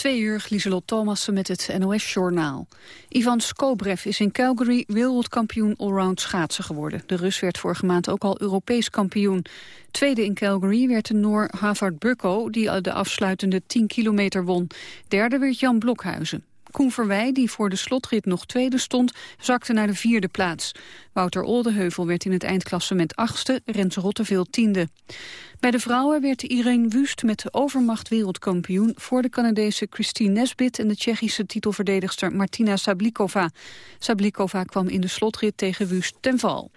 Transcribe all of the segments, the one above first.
Twee uur, Lieselot Thomassen met het NOS-journaal. Ivan Skobrev is in Calgary wereldkampioen allround schaatsen geworden. De Rus werd vorige maand ook al Europees kampioen. Tweede in Calgary werd de Noor Havard Bukko, die de afsluitende 10 kilometer won. Derde werd Jan Blokhuizen. Koen Verwij, die voor de slotrit nog tweede stond, zakte naar de vierde plaats. Wouter Oldeheuvel werd in het eindklassement achtste, Rens Rotteveel tiende. Bij de vrouwen werd Irene Wust met de overmacht wereldkampioen... voor de Canadese Christine Nesbit en de Tsjechische titelverdedigster Martina Sablikova. Sablikova kwam in de slotrit tegen Wust ten val.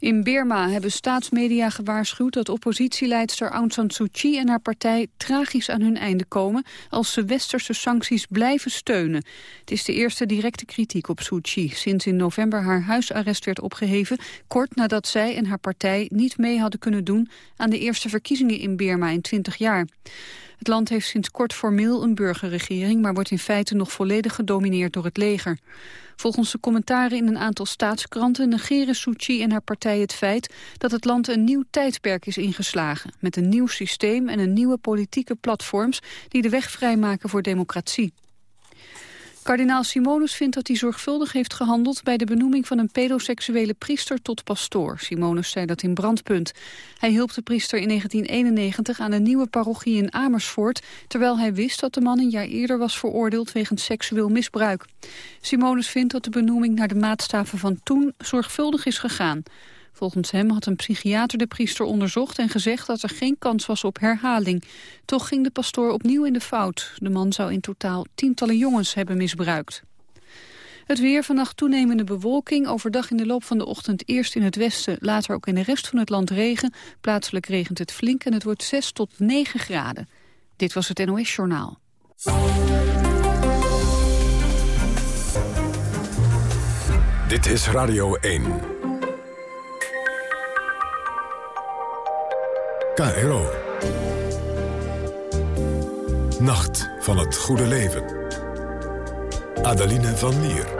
In Birma hebben staatsmedia gewaarschuwd dat oppositieleidster Aung San Suu Kyi en haar partij tragisch aan hun einde komen als ze westerse sancties blijven steunen. Het is de eerste directe kritiek op Suu Kyi sinds in november haar huisarrest werd opgeheven, kort nadat zij en haar partij niet mee hadden kunnen doen aan de eerste verkiezingen in Birma in 20 jaar. Het land heeft sinds kort formeel een burgerregering, maar wordt in feite nog volledig gedomineerd door het leger. Volgens de commentaren in een aantal staatskranten negeren Suu en haar partij het feit dat het land een nieuw tijdperk is ingeslagen, met een nieuw systeem en een nieuwe politieke platforms die de weg vrijmaken voor democratie. Kardinaal Simonus vindt dat hij zorgvuldig heeft gehandeld... bij de benoeming van een pedoseksuele priester tot pastoor. Simonus zei dat in Brandpunt. Hij hielp de priester in 1991 aan een nieuwe parochie in Amersfoort... terwijl hij wist dat de man een jaar eerder was veroordeeld... wegens seksueel misbruik. Simonus vindt dat de benoeming naar de maatstaven van toen... zorgvuldig is gegaan. Volgens hem had een psychiater de priester onderzocht en gezegd dat er geen kans was op herhaling. Toch ging de pastoor opnieuw in de fout. De man zou in totaal tientallen jongens hebben misbruikt. Het weer vannacht toenemende bewolking. Overdag in de loop van de ochtend eerst in het westen, later ook in de rest van het land regen. Plaatselijk regent het flink en het wordt 6 tot 9 graden. Dit was het NOS Journaal. Dit is Radio 1. KRO. Nacht van het goede leven. Adeline van Lier.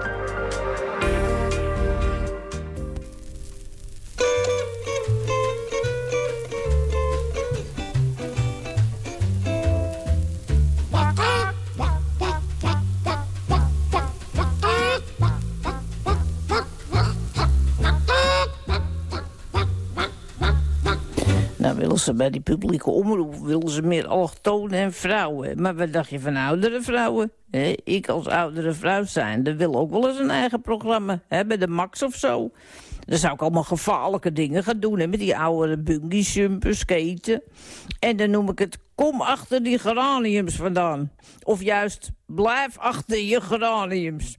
Bij die publieke omroep willen ze meer allochtonen en vrouwen. Maar wat dacht je van oudere vrouwen? ik als oudere vrouw zijn, dat wil ook wel eens een eigen programma. hebben, de Max of zo. Dan zou ik allemaal gevaarlijke dingen gaan doen. Met die oude bungee jumpers, skaten. En dan noem ik het, kom achter die geraniums vandaan. Of juist, blijf achter je geraniums.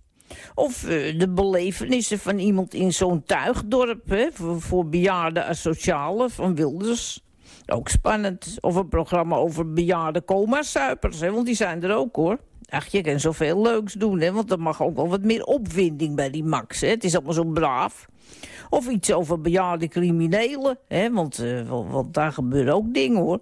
Of uh, de belevenissen van iemand in zo'n tuigdorp... Voor, voor bejaarde asocialen van Wilders. Ook spannend. Of een programma over bejaarde coma-suipers, want die zijn er ook, hoor. Ach, je kan zoveel leuks doen, hè, want er mag ook wel wat meer opwinding bij die Max. Hè. Het is allemaal zo braaf. Of iets over bejaarde criminelen, hè, want, uh, want daar gebeuren ook dingen, hoor.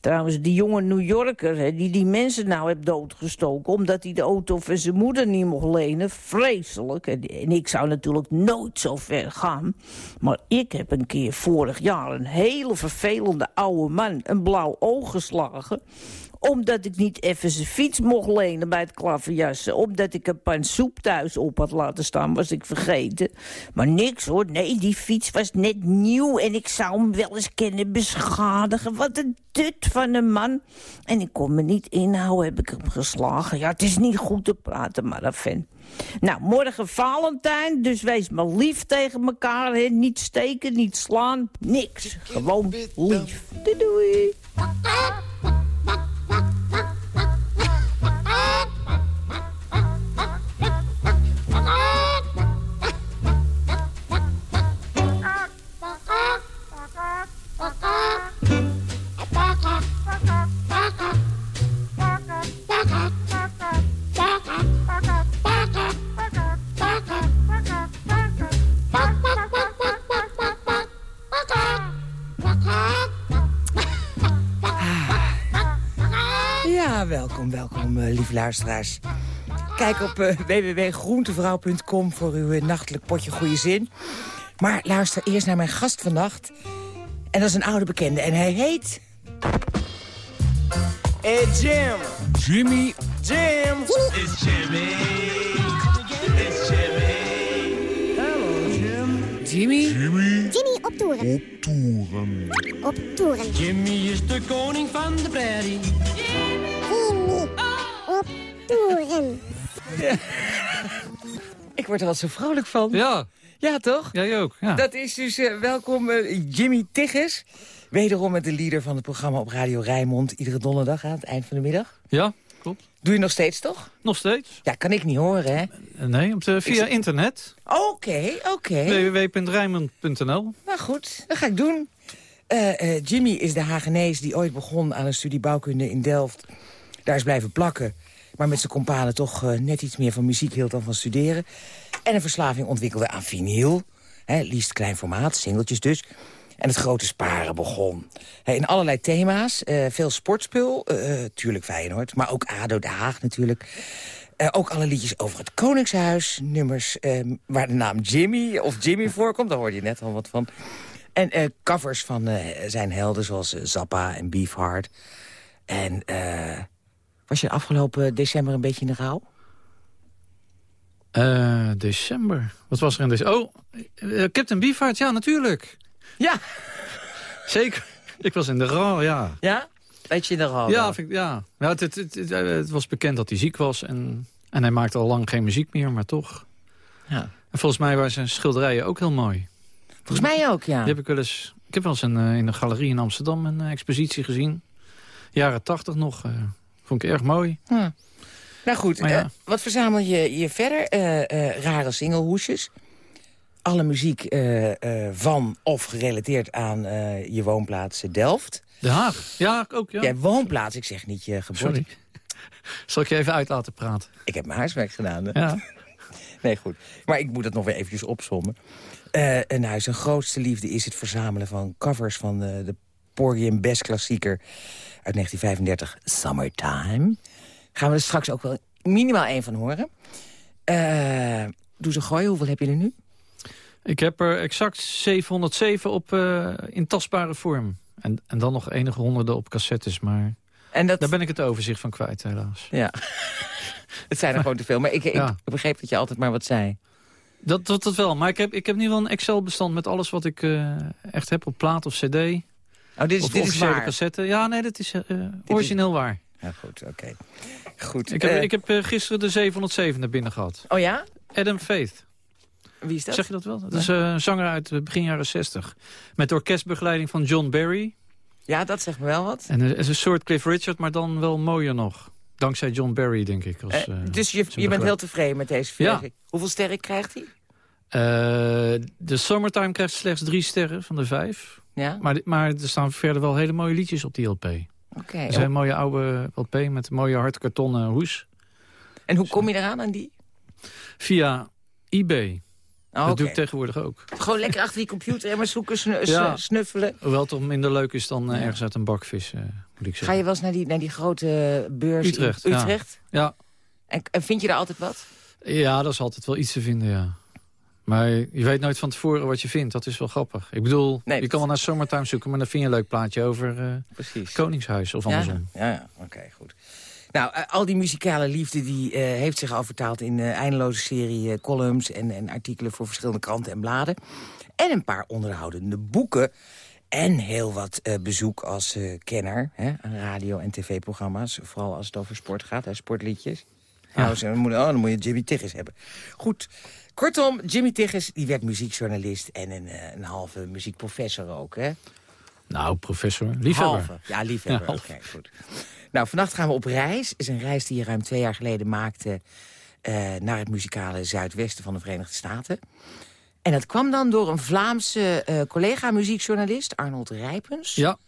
Trouwens, die jonge New Yorker hè, die die mensen nou heeft doodgestoken... omdat hij de auto van zijn moeder niet mocht lenen, vreselijk. En, en, ik zou natuurlijk nooit zo ver gaan. Maar ik heb een keer vorig jaar een hele vervelende oude man... een blauw oog geslagen omdat ik niet even zijn fiets mocht lenen bij het klaverjassen. Omdat ik een pan soep thuis op had laten staan, was ik vergeten. Maar niks hoor, nee, die fiets was net nieuw... en ik zou hem wel eens kunnen beschadigen. Wat een tut van een man. En ik kon me niet inhouden, heb ik hem geslagen. Ja, het is niet goed te praten, maar dat vind. Nou, morgen Valentijn, dus wees maar lief tegen elkaar. Hè? Niet steken, niet slaan, niks. Gewoon lief. Doei doei. 发。Lieve luisteraars. Kijk op uh, www.groentevrouw.com voor uw uh, nachtelijk potje goede zin. Maar luister eerst naar mijn gast vannacht. En dat is een oude bekende. En hij heet... Hey Jim. Jimmy. Jim. It's Jimmy. It's Jimmy. Hello, Jim. Jimmy? Jimmy op toeren. Op toeren. Jimmy is de koning van de prairie. Jimmy op toeren. Ik word er al zo vrolijk van. Ja, Ja, toch? jij ook. Ja. Dat is dus eh, welkom eh, Jimmy Tigges. Wederom met de leader van het programma op Radio Rijnmond. Iedere donderdag aan het eind van de middag. ja, klopt. Doe je nog steeds, toch? Nog steeds? Ja, kan ik niet horen, hè? Eh, Nee, op de, via internet. Oké, oké. www.rijmond.nl Nou goed, dat ga ik doen. Eh, eh, Jimmy is de Hagenees die ooit begon aan een studie bouwkunde in Delft. Daar is blijven plakken. Maar met zijn companen toch eh, net iets meer van muziek hield dan van studeren. En een verslaving ontwikkelde aan vinyl. Hè, liefst klein formaat, singeltjes dus. En het grote sparen begon. In allerlei thema's. eh, veel sportspul. eh, tuurlijk Feyenoord. Maar ook ADO Den Haag natuurlijk. Ook alle liedjes over het Koningshuis. Nummers eh, waar de naam Jimmy of Jimmy voorkomt. Daar hoorde je net al wat van. En covers van zijn helden zoals Zappa en Beefheart. En was je afgelopen december een beetje in de rouw? Eh, december. Wat was er in december? Oh, eh, Captain Beefheart, ja, natuurlijk. Ja. Zeker. Ik was in de rouw, ja. Ja? Beetje in de rouw. Ja, ik- ja. het, het, het, was bekend dat hij ziek was. En, en hij maakte al lang geen muziek meer, maar toch. Ja. En volgens mij waren zijn schilderijen ook heel mooi. Volgens mij ook, ja. Die heb ik wel eens... Ik heb wel eens een, eh, in een galerie in Amsterdam een expositie gezien. Jaren tachtig nog. Vond ik erg mooi. Hm. Nou goed, ja. eh, wat verzamel je, je verder? Eh, eh, rare singlehoesjes. Alle muziek van of gerelateerd aan je woonplaats Delft. De Haag. Ja, ook, ja. Ja, woonplaats, ik zeg niet je geboorte. Sorry. Zal ik je even uit laten praten? Ik heb mijn huiswerk gedaan. hè. Ja. Nee, goed. Maar ik moet dat nog weer eventjes opsommen. Eh en nou, zijn grootste liefde is het verzamelen van covers van eh, de Porgy Best klassieker uit 1935, Summertime. Gaan we er straks ook wel minimaal één van horen. Eh doe ze gooien, hoeveel heb je er nu? Ik heb er exact 707 op uh, in tastbare vorm. En, en dan nog enige honderden op cassettes, maar En dat, daar ben ik het overzicht van kwijt helaas. Ja, het zijn er gewoon te veel. Maar ik, ik, Ja. begreep dat je altijd maar wat zei. Dat, dat, dat wel, maar ik heb, ik heb nu wel een Excel-bestand met alles wat ik uh, echt heb op plaat of cd. Oh, dit is, of dit is waar. cassette. Ja, nee, dat is uh, origineel waar. Ja, goed, oké. Goed. Ik heb, eh, ik heb uh, gisteren de 707 naar binnen gehad. Oh ja? Adam Faith. Wie is dat? Zeg je dat wel? Dat is een zanger uit begin jaren 60. Met orkestbegeleiding van John Barry. Ja, dat zegt me wel wat. En het is een soort Cliff Richard, maar dan wel mooier nog. Dankzij John Barry, denk ik. Als, dus je, je bent heel tevreden met deze versie? Ja. Hoeveel sterren krijgt hij? De Summertime krijgt slechts drie sterren van de vijf. Ja? Maar, maar er staan verder wel hele mooie liedjes op die LP. Oké. Okay. Is een mooie oude LP met een mooie hardkartonnen hoes. En hoe kom je eraan aan die? Via eBay. Oh, dat okay. doe ik tegenwoordig ook. Gewoon lekker achter die computer en maar zoeken, snu ja. snuffelen. Hoewel het toch minder leuk is dan uh, ja. ergens uit een bakvis, uh, moet ik zeggen. Ga je wel eens naar die, naar die grote beurs Utrecht, in Utrecht? Ja. ja. En, en, vind je daar altijd wat? Ja, dat is altijd wel iets te vinden, ja. Maar je weet nooit van tevoren wat je vindt. Dat is wel grappig. Ik bedoel, nee, je kan wel naar Summertime zoeken... maar dan vind je een leuk plaatje over uh, het Koningshuis of andersom. Ja, ja, ja. oké, okay, goed. Nou, uh, al die muzikale liefde die, uh, heeft zich al vertaald in eindeloze serie columns... En, en artikelen voor verschillende kranten en bladen. En een paar onderhoudende boeken. En heel wat bezoek als kenner hè, aan radio- en tv-programma's. Vooral als het over sport gaat, hè, sportliedjes. Ja. Nou, dan, moet, oh, dan moet je Jimmy Tigges hebben. Goed, kortom, Jimmy Tigges die werd muziekjournalist... en een, een halve muziekprofessor ook, hè? Nou, professor, liefhebber. Halve, ja, liefhebber, ja, oké, okay, goed. Nou, vannacht gaan we op reis. is een reis die je ruim twee jaar geleden maakte... Uh, naar het muzikale zuidwesten van de Verenigde Staten. En dat kwam dan door een Vlaamse uh, collega-muziekjournalist, Arnold Rijpens. Ja.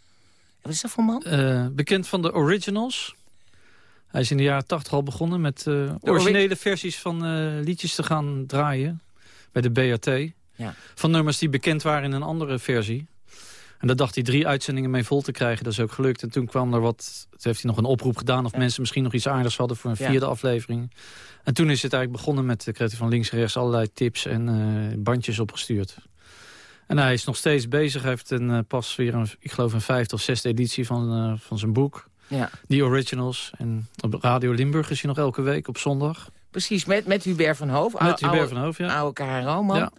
Wat is dat voor man? Uh, bekend van de Originals. Hij is in de jaren tachtig al begonnen met uh, originele versies van uh, liedjes te gaan draaien. Bij de BAT. Ja. Van nummers die bekend waren in een andere versie. En daar dacht hij drie uitzendingen mee vol te krijgen. Dat is ook gelukt. En toen kwam er wat... Toen heeft hij nog een oproep gedaan... of ja. mensen misschien nog iets aardigs hadden voor een vierde ja. aflevering. En toen is het eigenlijk begonnen met... kreeg hij van links en rechts allerlei tips en uh, bandjes opgestuurd. En hij is nog steeds bezig. Hij heeft een, pas weer, een, ik geloof, een vijfde of zesde editie van, van zijn boek. Ja. Die originals. En op Radio Limburg is hij nog elke week op zondag. Precies, met, met Hubert van Hoof. Met Hubert van Hoof, ja. Oude KRO-man. Ja.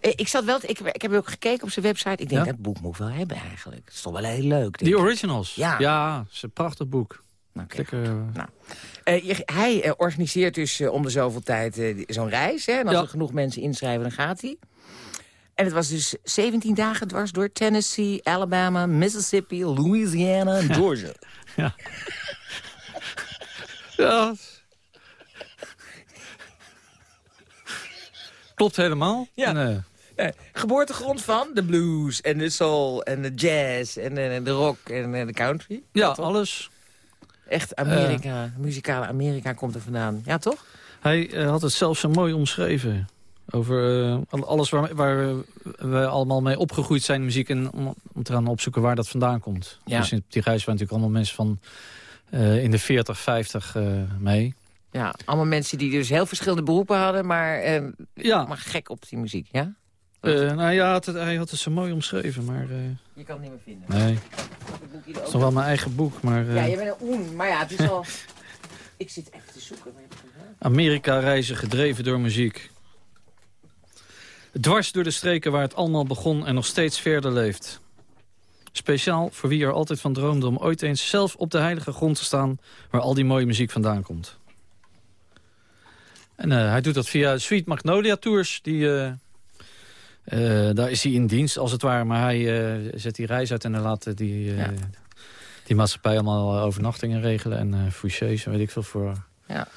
Eh, Ik, zat wel, ik, ik heb ook gekeken op zijn website. Ik denk, Ja. dat boek moet ik wel hebben eigenlijk. Het is toch wel heel leuk. Die originals. Ja. Ja, het is een prachtig boek. Nou. Lekker, je- hij organiseert dus om de zoveel tijd zo'n reis. Hè? En als Ja. er genoeg mensen inschrijven, dan gaat hij. En het was dus 17 dagen dwars door Tennessee, Alabama, Mississippi, Louisiana en Georgia. Ja. Klopt helemaal. Ja. En, geboortegrond van de blues en de soul en de jazz en eh, de rock en eh, de country. ja, alles. Echt Amerika, muzikale Amerika komt er vandaan. Ja, toch? Hij eh, had het zelf zo mooi omschreven. Over eh, al- alles waar, waar we allemaal mee opgegroeid zijn muziek. En om, om te gaan opzoeken waar dat vandaan komt. Ja. Dus in die reis waren natuurlijk allemaal mensen van eh, in de 40, 50 eh, mee. Ja, allemaal mensen die dus heel verschillende beroepen hadden, maar, eh, Ja, maar gek op die muziek, ja? nou ja, het, hij had het zo mooi omschreven. Maar Je kan het niet meer vinden. nee, het het is nog wel mijn eigen boek. Maar Ja, je bent een oen, maar ja, het is al... ik zit even te zoeken. het gedaan? Amerika reizen gedreven door muziek. Dwars door de streken waar het allemaal begon en nog steeds verder leeft. Speciaal voor wie er altijd van droomde om ooit eens zelf op de heilige grond te staan... waar al die mooie muziek vandaan komt. En eh, hij doet dat via Sweet Magnolia Tours. Die, eh, eh, daar is hij in dienst, als het ware. Maar hij zet die reis uit en dan laat die, Ja. die maatschappij allemaal overnachtingen regelen. En fouchés en weet ik veel voor Ja.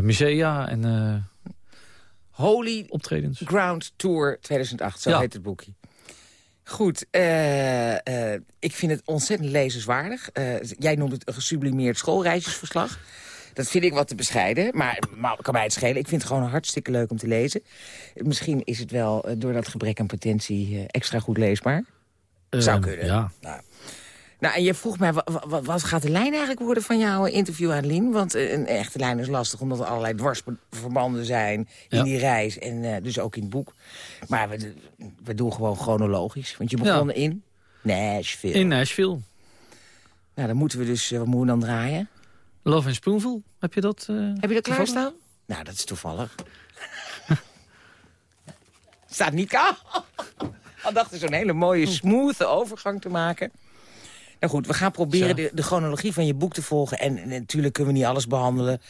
musea en Holy optredens. Ground Tour 2008, zo Ja. heet het boekje. Goed, eh, eh, ik vind het ontzettend lezenswaardig. Eh, jij noemt het een gesublimeerd schoolreisjesverslag. Dat vind ik wat te bescheiden, maar, maar kan mij het schelen. Ik vind het gewoon hartstikke leuk om te lezen. Misschien is het wel door dat gebrek aan potentie extra goed leesbaar. Zou Eh, kunnen. Ja. Nou, en je vroeg mij, wa- wa- wa- wat gaat de lijn eigenlijk worden van jouw interview, Adeline? Want eh, een echte lijn is lastig, omdat er allerlei dwarsverbanden zijn in Ja. die reis. En eh, dus ook in het boek. Maar we, we doen gewoon chronologisch. Want je begon in Nashville. In Nashville. Nou, dan moeten we dus, eh, wat moeten we dan draaien? Love and Spoonful. Heb je dat? eh, Heb je dat klaarstaan? Nou, dat is toevallig. Staat niet klaar. Al dachten zo'n hele mooie, smooth overgang te maken. Nou goed, we gaan proberen de, de chronologie van je boek te volgen. En, en natuurlijk kunnen we niet alles behandelen.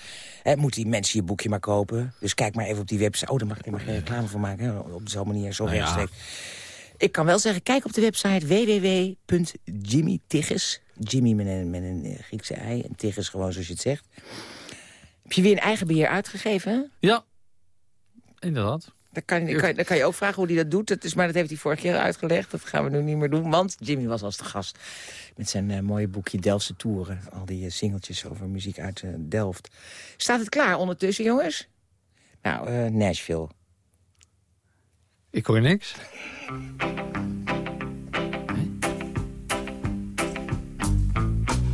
Moeten die mensen je boekje maar kopen. Dus kijk maar even op die website. Oh, daar mag ik helemaal geen reclame voor maken. Hè? Op zo'n manier, zo Nou ja. Ik kan wel zeggen, kijk op de website www.jimmytigges. Jimmy met een, met een eh, Griekse ei en Tigges gewoon zoals je het zegt. Heb je weer een eigen beheer uitgegeven, hè? Ja. Inderdaad. Dan kan, dan kan, dan kan je ook vragen hoe hij dat doet. Dat is, maar dat heeft hij vorig jaar uitgelegd. Dat gaan we nu niet meer doen. Want Jimmy was als de gast met zijn eh, mooie boekje Delftse Toeren. Al die eh, singeltjes over muziek uit eh, Delft. Staat het klaar ondertussen, jongens? Nou, eh, Nashville. Ik hoor niks.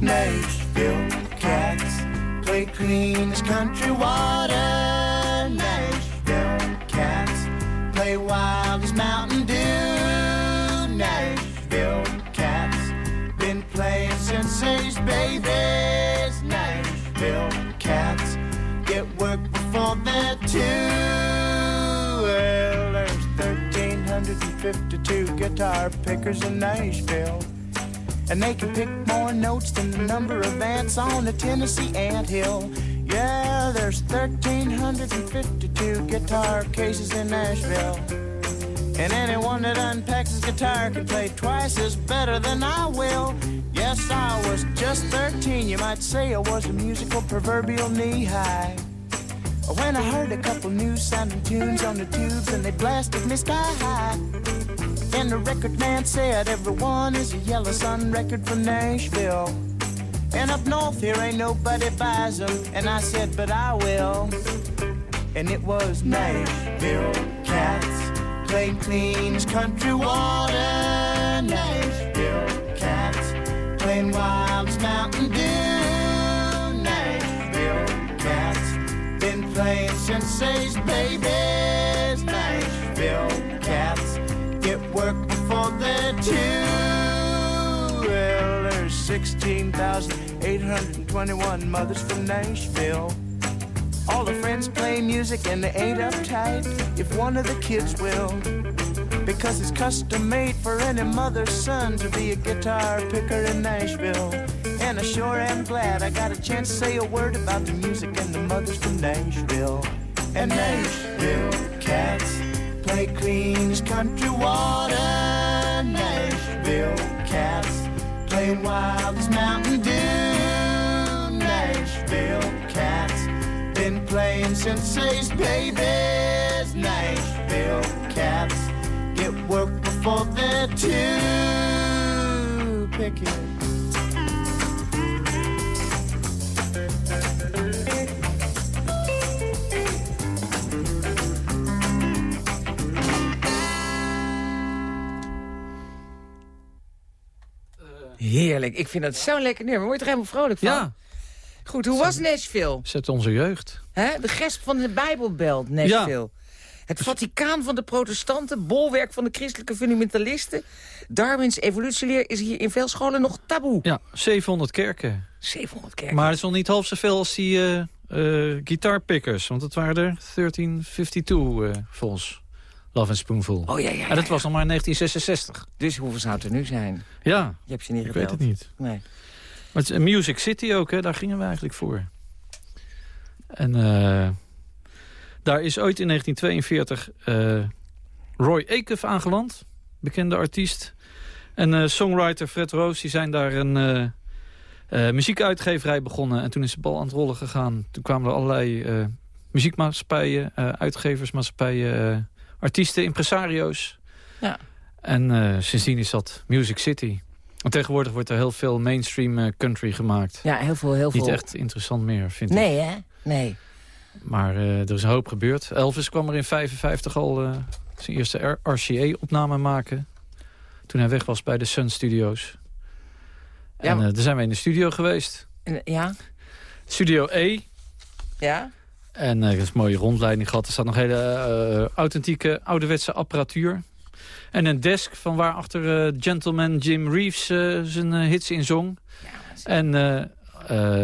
Nashville cats play clean as country water. Nashville wild as Mountain Dew. Nashville cats been playing since they's babies. Nashville cats get work before they're two. Well, there's 1,352 guitar pickers in Nashville. And they can pick more notes than the number of ants on a Tennessee anthill. Yeah, there's 1,352 guitar cases in Nashville. And anyone that unpacks his guitar can play twice as better than I will. Yes, I was just 13. You might say I was a musical proverbial knee high. When I heard a couple new sounding tunes on the tubes and they blasted me sky high. And the record man said everyone is a Yellow Sun record from Nashville. And up north here ain't nobody buys them. And I said, but I will. And it was Nashville cats playing cleans country water. Nashville cats playing wild as Mountain Dew. Nashville cats been playing since they's babies. Nashville cats get work before they're two. Well, there's 16,821 mothers from Nashville. All the friends play music and they ain't uptight if one of the kids will. Because it's custom made for any mother's son to be a guitar picker in Nashville. And I sure am glad I got a chance to say a word about the music and the mothers from Nashville. And Nashville cats play clean as country water. Nashville cats play wild as Mountain Dew. Playing since they's babies. Nashville cats get work before they're too picky. Heerlijk. Ik vind dat zo'n lekker nummer. Word je er helemaal vrolijk van? Ja, Goed, hoe was Nashville? zet onze jeugd. Hè? De gesp van de Bijbelbelt, Nashville. Het Vaticaan van de protestanten, bolwerk van de christelijke fundamentalisten. Darwins evolutieleer is hier in veel scholen nog taboe. Ja, 700 kerken. 700 kerken. Maar het is nog niet half zoveel als die eh eh, guitarpickers. Want het waren er 1352 eh volgens Love and Spoonful. Oh ja, ja, ja, En dat ja. was nog maar in 1966. Dus hoeveel zou het er nu zijn? Ja, Je hebt ze niet ik geteld. weet het niet. Nee. Maar het is Music City ook, hè, daar gingen we eigenlijk voor. En eh, daar is ooit in 1942 eh, Roy Acuff aangeland. Bekende artiest. En eh, songwriter Fred Roos, die zijn daar een muziekuitgeverij begonnen. En toen is de bal aan het rollen gegaan. Toen kwamen er allerlei muziekmaatschappijen, uitgeversmaatschappijen, artiesten, impresario's. Ja. En sindsdien is dat Music City. En tegenwoordig wordt er heel veel mainstream eh, country gemaakt. Ja, heel veel, heel veel. Niet echt interessant meer, vind ik. Nee, hè? Nee. Maar eh, er is een hoop gebeurd. Elvis kwam er in 55 al eh, zijn eerste RCA-opname maken. Toen hij weg was bij de Sun Studios. Ja, En daar zijn we in de studio geweest. Ja? Studio E. Ja? En er is een mooie rondleiding gehad. Er staat nog hele authentieke ouderwetse apparatuur. En een desk van waarachter eh gentleman Jim Reeves eh, zijn eh, hits in zong. En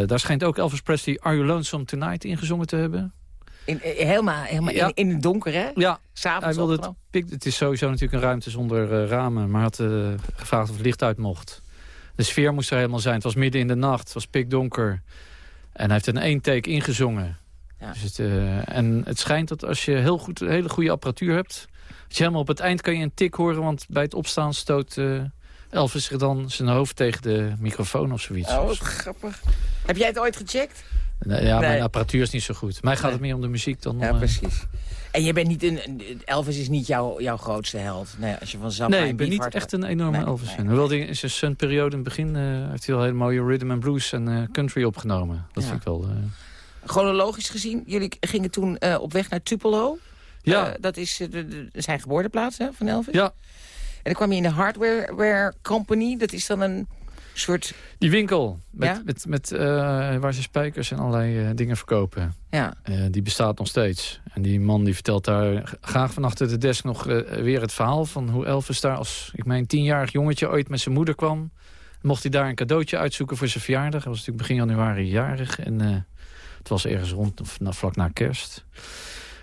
daar schijnt ook Elvis Presley Are You Lonesome Tonight ingezongen te hebben. In, helemaal helemaal Ja. in, in het donker, hè? Ja, S'avonds hij wilde het, pik- het is sowieso natuurlijk een ruimte zonder ramen. Maar had gevraagd of het licht uit mocht. De sfeer moest er helemaal zijn. Het was midden in de nacht. Het was pikdonker. En hij heeft een één take ingezongen. Ja. Dus het, en het schijnt dat als je heel goed, hele goede apparatuur hebt... helemaal op het eind kan je een tik horen... want bij het opstaan stoot eh, Elvis zich dan zijn hoofd tegen de microfoon of zoiets. Oh, wat grappig. Heb jij het ooit gecheckt? Nee, ja, Nee. mijn apparatuur is niet zo goed. Mij gaat Nee. het meer om de muziek dan om... Ja, eh, precies. En je bent niet een... Elvis is niet jouw, jouw grootste held. Nee, als je van Zappa Nee, ik ben niet echt een enorme Nee, Elvis fan. Hoewel die in zijn Sun-periode in het begin... eh, heeft hij wel hele mooie rhythm and blues en country opgenomen. Dat Ja. vind ik wel... Chronologisch gezien, jullie gingen toen op weg naar Tupelo. Ja, Eh, dat is eh, de, zijn geboorteplaats hè, van Elvis. ja, En dan kwam je in de Hardware Company. Dat is dan een soort... die winkel met, Ja? met, met, eh, waar ze spijkers en allerlei dingen verkopen. Ja, die bestaat nog steeds. En die man die vertelt daar graag van achter de desk nog weer het verhaal... van hoe Elvis daar als, ik meen, tienjarig jongetje ooit met zijn moeder kwam. Mocht hij daar een cadeautje uitzoeken voor zijn verjaardag. Hij was natuurlijk begin januari jarig. En het was ergens rond, of, vlak na kerst.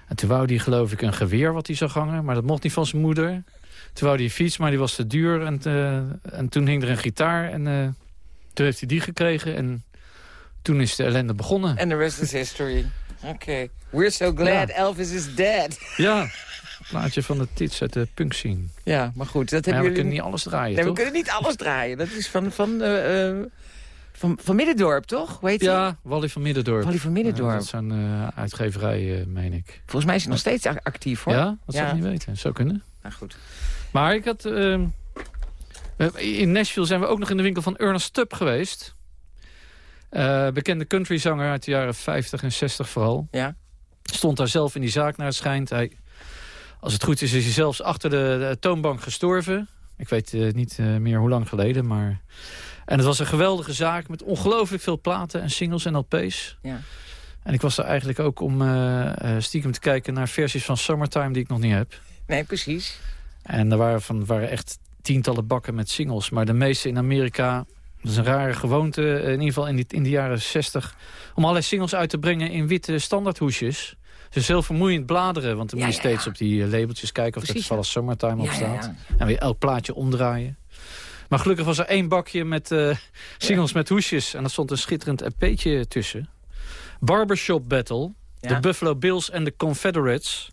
En toen wou hij geloof ik een geweer wat hij zou hangen. Maar dat mocht niet van zijn moeder. Toen wou hij een fiets, maar die was te duur. En, eh, en toen hing er een gitaar. En eh, toen heeft hij die gekregen. En toen is de ellende begonnen. and the rest is history. Oké. We're so glad Ja. Elvis is dead. Ja, plaatje van de tits uit de punk scene. Ja, maar goed, dat hebben ja, we jullie... kunnen niet alles draaien, Nee, we toch? kunnen niet alles draaien. Dat is van, van, eh, van, van Middendorp, toch? Weet? Ja, Wally van Middendorp. Wally van Ja, Middendorp. dat is zo'n eh, uitgeverij, eh, meen ik. Volgens mij is hij nog steeds ac- actief, hoor. Ja? Dat zou ik niet weten. Zou kunnen. Nou, goed. Maar ik had... ehm, eh, in Nashville zijn we ook nog in de winkel van Ernest Tubb geweest. Bekende countryzanger uit de jaren 50 en 60 vooral. Ja. Stond daar zelf in die zaak naar het schijnt. Hij, als het goed is, is hij zelfs achter de, de toonbank gestorven. Ik weet niet meer hoe lang geleden, maar... En het was een geweldige zaak met ongelooflijk veel platen en singles en LP's. Ja. En ik was er eigenlijk ook om eh, eh, stiekem te kijken naar versies van Summertime die ik nog niet heb. Nee, precies. En er waren, van, waren echt tientallen bakken met singles. Maar de meeste in Amerika Dat is een rare gewoonte, in ieder geval in, die, in de jaren 60... om allerlei singles uit te brengen in witte standaardhoesjes. Het is heel vermoeiend bladeren, want dan moet je steeds op die labeltjes kijken... of er toevallig Summertime op staat. En weer elk plaatje omdraaien. Maar gelukkig was er één bakje met uh, singles met hoesjes. En er stond een schitterend EP'tje tussen. Barbershop Battle. De Buffalo Bills en de Confederates.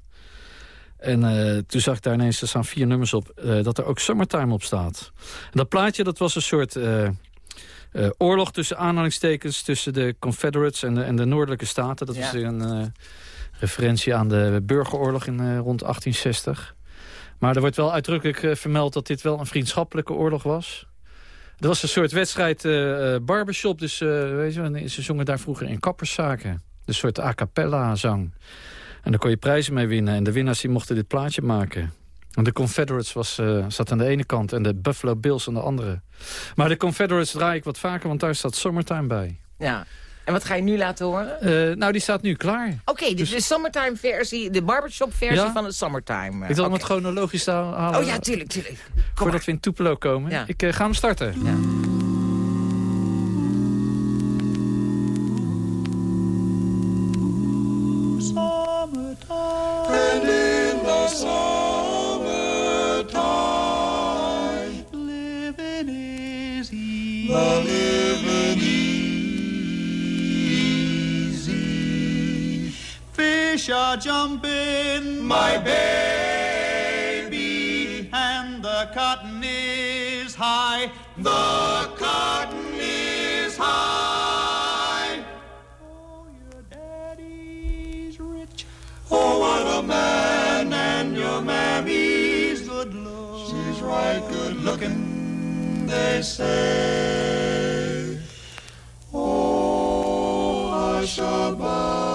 En uh, toen zag ik daar ineens, er staan vier nummers op... Uh, dat er ook Summertime op staat. En dat plaatje, dat was een soort... oorlog tussen aanhalingstekens tussen de Confederates en de, en de noordelijke staten. Dat ja. was een referentie aan de burgeroorlog in rond 1860. Maar er wordt wel uitdrukkelijk uh, vermeld dat dit wel een vriendschappelijke oorlog was. Er was een soort wedstrijd uh, barbershop, dus weet je, ze zongen daar vroeger in kapperszaken. Een soort a cappella zang. En daar kon je prijzen mee winnen. En de winnaars die mochten dit plaatje maken. En de Confederates was, zat aan de ene kant en de Buffalo Bills aan de andere. Maar de Confederates draai ik wat vaker, want daar staat Summertime bij. Ja, en wat ga je nu laten horen? Uh, nou, die staat nu klaar. Oké, dus, de summertime versie, de barbershop versie ja? van het summertime. Ik zal okay. het chronologisch halen. Oh ja, tuurlijk, tuurlijk. Kom voordat maar. we in Tupelo komen. Ja. Ik uh, ga hem starten. Ja. Fish are jumping, my baby, and the cotton is high. The cotton is high. Oh, your daddy's rich. Oh, what a man, and your mammy's good looking. She's right good looking, they say. Oh, Shabbat.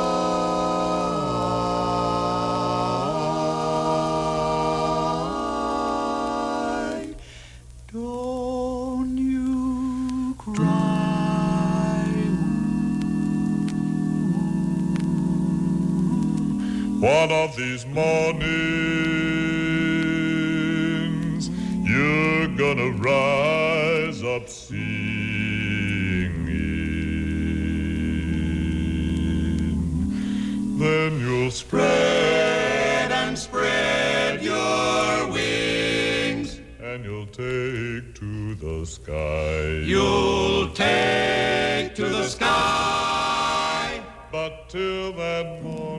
One of these mornings, you're gonna rise up singing. Then you'll spread and spread your wings, and you'll take to the sky. You'll take to the sky. But till that morning,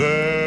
there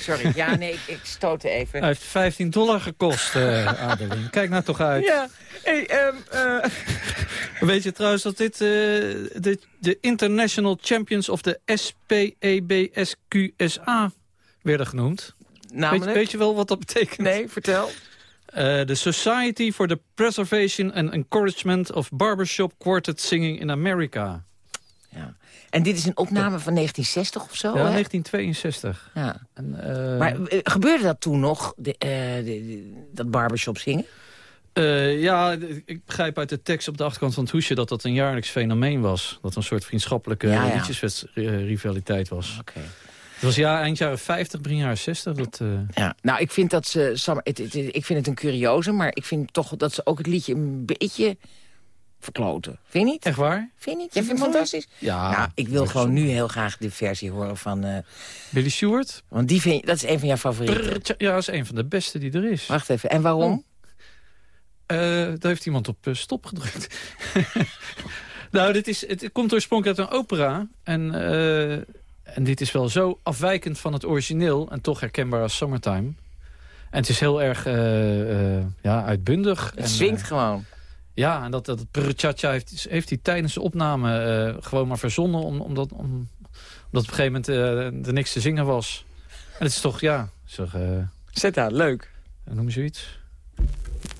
sorry. Ja, nee, ik, ik stootte even. Hij heeft 15 dollar gekost, uh, Adeline. Kijk nou toch uit. Ja, hey, um, uh... Weet je trouwens dat dit uh, de, de International Champions of de SPEBSQSA werden genoemd? Namelijk? Weet, weet, je wel wat dat betekent? Nee, vertel. De uh, Society for the Preservation and Encouragement of Barbershop Quartet Singing in America. En dit is een opname van 1960 of zo? Ja, hè? 1962. Ja. En, uh, maar uh, gebeurde dat toen nog, de, de, de, dat barbershop zingen? Uh, ja, ik begrijp uit de tekst op de achterkant van het hoesje... dat dat een jaarlijks fenomeen was. Dat een soort vriendschappelijke Ja, ja. liedjesrivaliteit was. Oké. Het was ja, eind jaren 50, begin jaren 60. Dat, uh... Ja, nou, ik vind dat ze... Sam- het, het- het- ik vind het een curiose, maar ik vind toch dat ze ook het liedje een beetje verkloten. Vind je niet? Echt waar? Vind je niet? Jij vindt het fantastisch? Ja. Nou, ik wil gewoon nu heel graag de versie horen van... eh, Billy Stewart? want die vind je, dat is een van jouw favorieten. Brrr, Ja, dat is een van de beste die er is. Wacht even, en waarom? Eh, daar heeft iemand op eh, stop gedrukt. Nou, dit is, het komt oorspronkelijk uit een opera. En, en dit is wel zo afwijkend van het origineel... en toch herkenbaar als Summertime. En het is heel erg ja, uitbundig. Het en, zwingt gewoon. Ja, en dat, dat Cha heeft, heeft hij tijdens de opname gewoon maar verzonnen... Om, omdat, om, omdat op een gegeven moment er niks te zingen was. En het is toch, ja... Zeg, Zet daar, leuk. Noem je zoiets?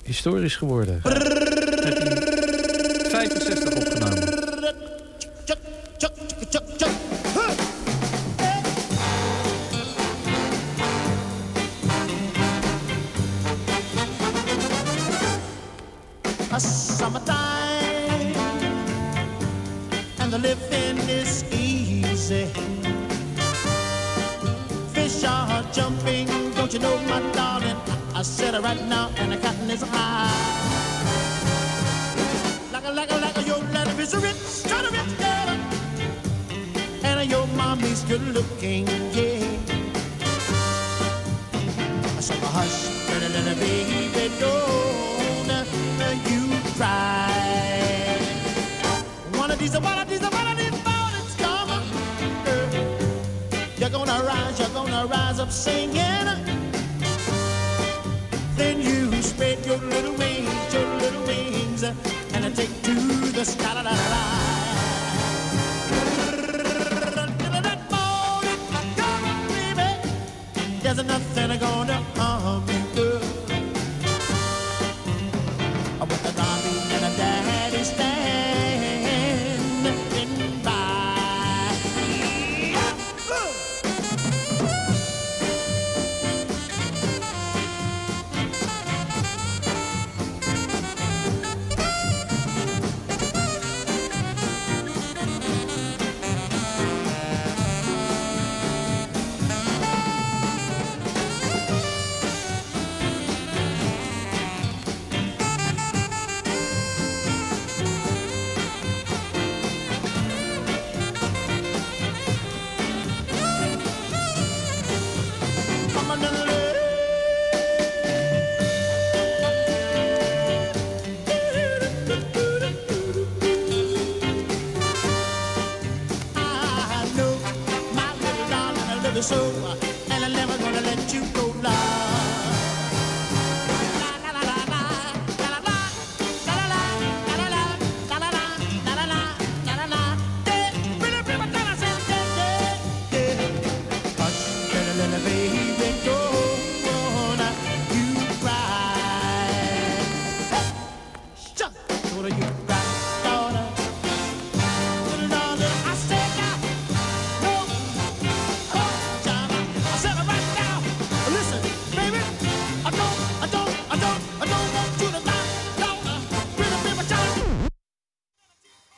Historisch geworden. 65 you're gonna rise up singing. Then you spread your little wings, your little wings, and I take to the sky. La, la, la,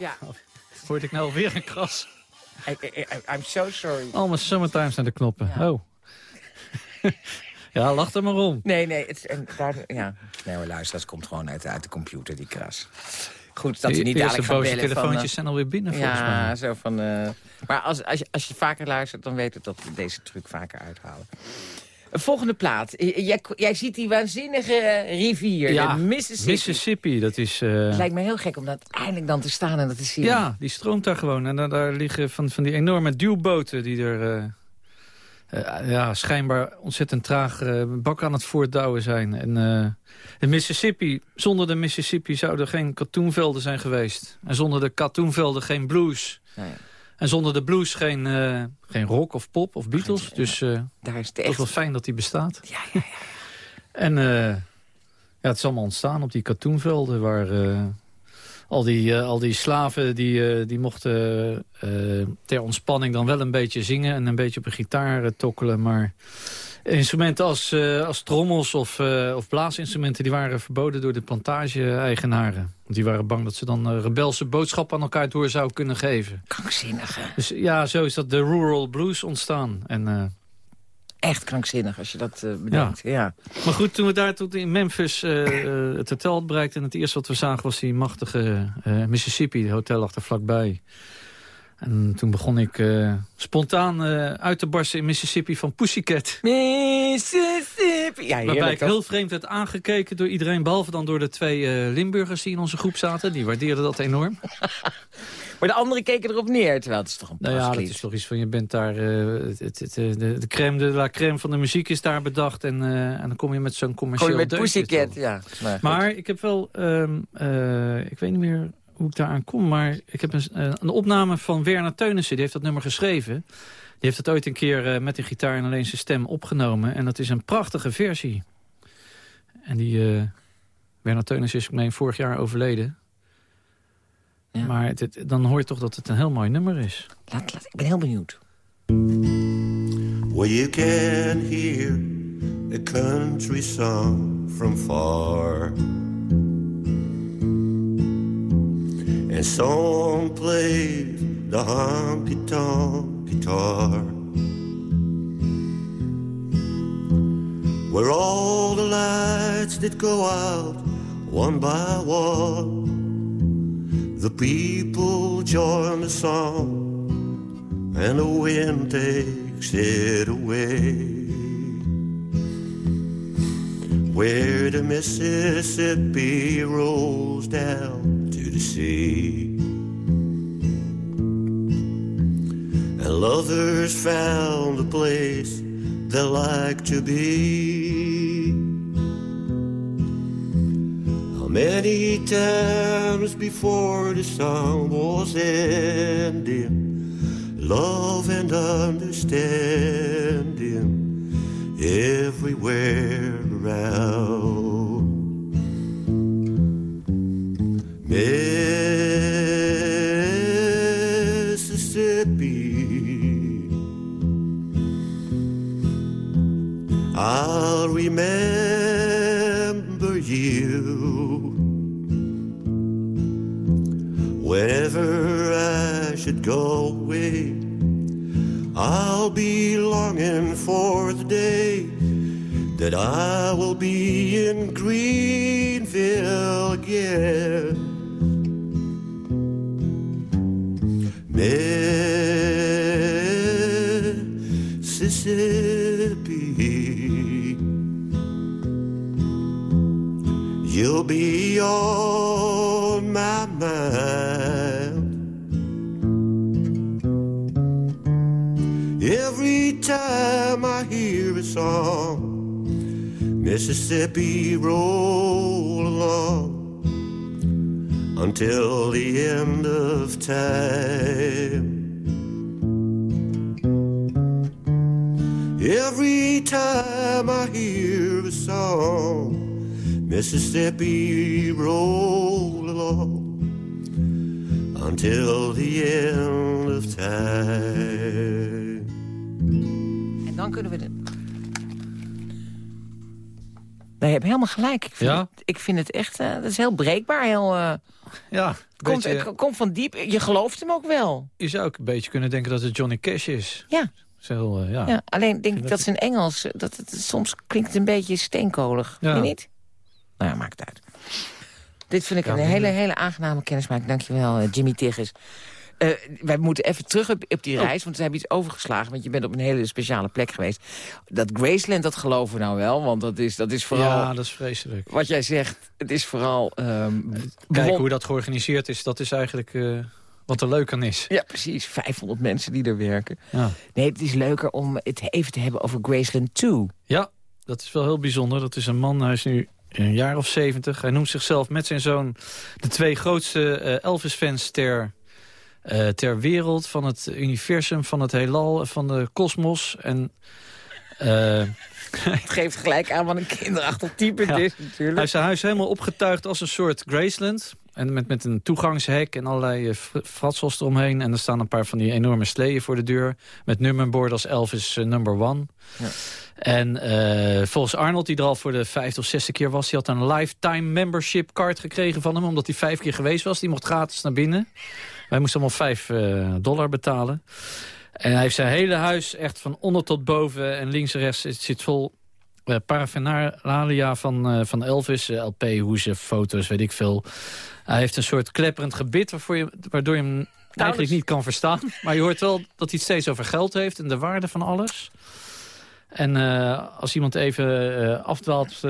Ja, Hoorde ik nou alweer een kras? I, I, I- I'm so sorry. Allemaal summertimes naar de knoppen. Oh. ja, lach er maar om. Nee, nee, het, en daar, ja. nee hoor, luister, dat komt gewoon uit, uit de computer, die kras. Goed, dat we niet eerste dadelijk gaan boze bellen van... telefoontjes eh, zijn alweer binnen, volgens ja, mij. zo van... eh, maar als, als, je, als je vaker luistert, dan weet het dat we deze truc vaker uithalen. Volgende plaat. Jij, jij ziet die waanzinnige eh, rivier, Ja, de Mississippi. Mississippi, dat is... eh, Het lijkt me heel gek om dat eindelijk dan te staan en dat te zien. Ja, die stroomt daar gewoon. En daar, daar liggen van, van die enorme duwboten die er eh, ja, schijnbaar ontzettend traag bak aan het voortdouwen zijn. En de Mississippi, zonder de Mississippi zouden er geen katoenvelden zijn geweest. En zonder de katoenvelden geen blues. Nou ja, En zonder de blues geen, eh, geen rock of pop of Beatles. Dus eh daar is het echt... wel fijn dat die bestaat. Ja, ja, ja. En eh, ja, het is allemaal ontstaan op die katoenvelden... waar al, die, al die slaven die, die mochten ter ontspanning dan wel een beetje zingen... en een beetje op een gitaar tokkelen. Maar instrumenten als, eh, als trommels of, eh, of blaasinstrumenten... die waren verboden door de plantage-eigenaren. Want die waren bang dat ze dan eh, rebelse boodschappen aan elkaar door zouden kunnen geven. Krankzinnige. Dus ja, zo is dat de rural blues ontstaan. En... Echt krankzinnig als je dat eh, bedenkt. Ja. Maar goed, toen we daar tot in Memphis het hotel had bereikt... en het eerste wat we zagen was die machtige Mississippi, het hotel lag er vlakbij. En toen begon ik eh, spontaan eh, uit te barsten in Mississippi van Pussycat. Mississippi. Ja, Waarbij ik toch? heel vreemd werd aangekeken door iedereen... behalve dan door de twee eh, Limburgers die in onze groep zaten. Die waardeerden dat enorm. Maar de anderen keken erop neer, terwijl het is toch een Nou ja, dat is toch iets van, je bent daar... het, het, het, de, de crème de la crème van de muziek is daar bedacht. En, en dan kom je met zo'n Kom commercieel je met Pussycat, ja. Maar, ik heb wel... ehm, eh, ik weet niet meer hoe ik daaraan kom. Maar ik heb een, eh, een opname van Werner Teunissen. Die heeft dat nummer geschreven. Die heeft het ooit een keer eh, met een gitaar en alleen zijn stem opgenomen. En dat is een prachtige versie. En die... eh, Werner Teunissen is, meen, vorig jaar overleden. Ja. Maar het, het- dan hoor je toch dat het een heel mooi nummer is. laat, laat, ik ben heel benieuwd. Well, you can hear a country song from far. And someone plays the honky tonk guitar. Where all the lights did go out one by one, the people join the song and the wind takes it away. Where the Mississippi rolls down And lovers found a place they like to be. How many times before the song was ending? love and understanding everywhere around. Mississippi, I'll remember you whenever I should go away. I'll be longing for the day that I will be in Greenville again. On my mind. Every time I hear a song, Mississippi roll along until the end of time. Every time I hear a song, Mississippi roll along until the end of time. En dan kunnen we de... Nee, je hebt helemaal gelijk. Ik vind, Ja? het, ik vind het echt... eh, dat is heel breekbaar. Heel, eh, Ja, komt, beetje- het komt van diep. Je gelooft hem ook wel. je zou ook een beetje kunnen denken dat het Johnny Cash is. Ja. Zo, eh, ja. ja. Alleen denk ik dat dat zijn Engels... Dat het, soms klinkt het een beetje steenkolig. Ja. Vind je niet? Nou ja, maakt het uit. Dit vind ik een hele, hele aangename kennismaking. Dankjewel, eh, Jimmy Tigges. Eh, wij moeten even terug op, op die Oh. reis, want we hebben iets overgeslagen. Want je bent op een hele speciale plek geweest. Dat Graceland, dat geloven we nou wel. Want dat is, dat is vooral, Ja, dat is vreselijk. wat jij zegt, het is vooral... ehm, Kijk bewon- hoe dat georganiseerd is, dat is eigenlijk eh, wat er leuk aan is. Ja, precies. 500 mensen die er werken. Ja. Nee, het is leuker om het even te hebben over Graceland 2. ja, dat is wel heel bijzonder. Dat is een man, hij is nu een jaar of zeventig. Hij noemt zichzelf met zijn zoon de twee grootste eh, Elvis-fans ter, eh, ter wereld. Van het universum, van het heelal, van de kosmos. En eh, Het geeft gelijk aan wat een kinderachtig type het is hij natuurlijk. heeft zijn huis helemaal opgetuigd als een soort Graceland. En met, met een toegangshek en allerlei eh, fr- fratsels eromheen. En er staan een paar van die enorme sleeën voor de deur. Met nummerborden als Elvis eh, number one. Ja. En eh, volgens Arnold, die er al voor de vijfde of zesde keer was... die had een lifetime membership card gekregen van hem... omdat hij vijf keer geweest was. Die mocht gratis naar binnen. Wij moesten allemaal vijf dollar betalen. En hij heeft zijn hele huis echt van onder tot boven... en links en rechts het zit vol eh paraphernalia van, eh, van Elvis. eh, LP, hoezen, foto's, weet ik veel. Hij heeft een soort klepperend gebit... Waarvoor je, waardoor je hem eigenlijk dus- niet kan verstaan. Maar je hoort wel dat hij het steeds over geld heeft... en de waarde van alles. En als iemand even afdwaalt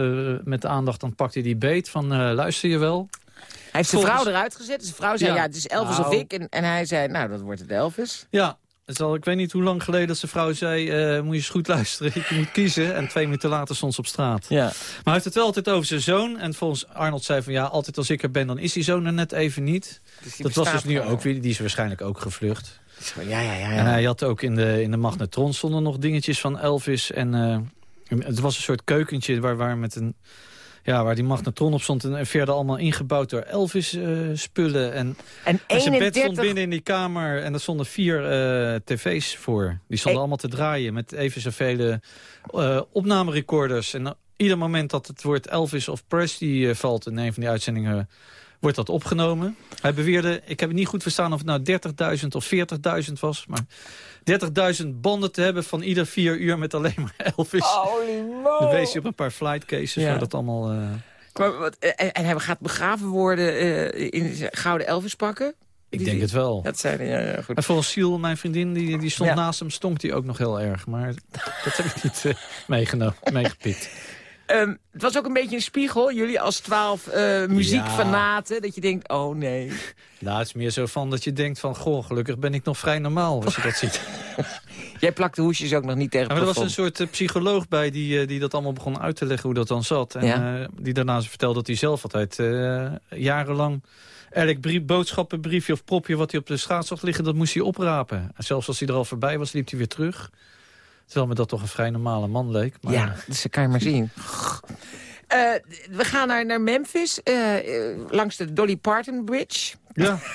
met de aandacht, dan pakt hij die beet van luister je wel. Hij heeft zijn Volgens- vrouw eruit gezet. Zijn vrouw zei, ja, Ja. het is Elvis Nou. of ik. En, en hij zei, nou, dat wordt het Elvis. Ja, het is al, ik weet niet hoe lang geleden dat zijn vrouw zei... eh, moet je eens goed luisteren, je moet kiezen. En twee minuten later stond ze op straat. Ja. Maar hij heeft het wel altijd over zijn zoon. En volgens Arnold zei van ja, altijd als ik er ben, dan is die zoon er net even niet. Dus dat was dus nu ook weer, die is waarschijnlijk ook gevlucht. Zo, Ja, ja, ja. En ja. hij had ook in de, in de magnetron stonden nog dingetjes van Elvis. En eh, het was een soort keukentje waar, waar, met een, ja, waar die magnetron op stond. En verder allemaal ingebouwd door Elvis eh, spullen. En, En zijn bed stond 31... binnen in die kamer. En er stonden vier eh, tv's voor. Die stonden allemaal te draaien met even zoveel eh opnamerecorders. En ieder moment dat het woord Elvis of Presley valt in een van die uitzendingen... wordt dat opgenomen. Hij beweerde, ik heb het niet goed verstaan of het nou 30.000 of 40.000 was... maar 30.000 banden te hebben van ieder vier uur met alleen maar Elvis. Holy Dan moly. wees je op een paar flight cases Ja. waar dat allemaal... eh, Maar wat, en, en hij gaat begraven worden eh, in zijn gouden Elvis pakken? ik Die- denk het wel. Dat zei hij, ja, ja, goed. En volgens Siel, mijn vriendin, die, die stond Ja. naast hem, stonk die ook nog heel erg. Maar dat heb ik niet eh, meegenomen, meegepikt. Ehm, het was ook een beetje een spiegel, jullie als twaalf eh, muziekfanaten. Dat je denkt, oh nee. Nou, het is meer zo van dat je denkt van... goh, gelukkig ben ik nog vrij normaal als je dat ziet. Jij plakt de hoesjes ook nog niet tegen Ja, maar er was een soort eh, psycholoog bij die, eh, die dat allemaal begon uit te leggen hoe dat dan zat. En Ja. die daarna vertelde dat hij zelf altijd jarenlang... elk brief, boodschappenbriefje of propje wat hij op de straat zag liggen... dat moest hij oprapen. En zelfs als hij er al voorbij was, liep hij weer terug. Terwijl me dat toch een vrij normale man leek. Maar, Ja, dus dat kan je maar zien. Eh, we gaan naar, naar Memphis, eh, eh, langs de Dolly Parton Bridge. ja.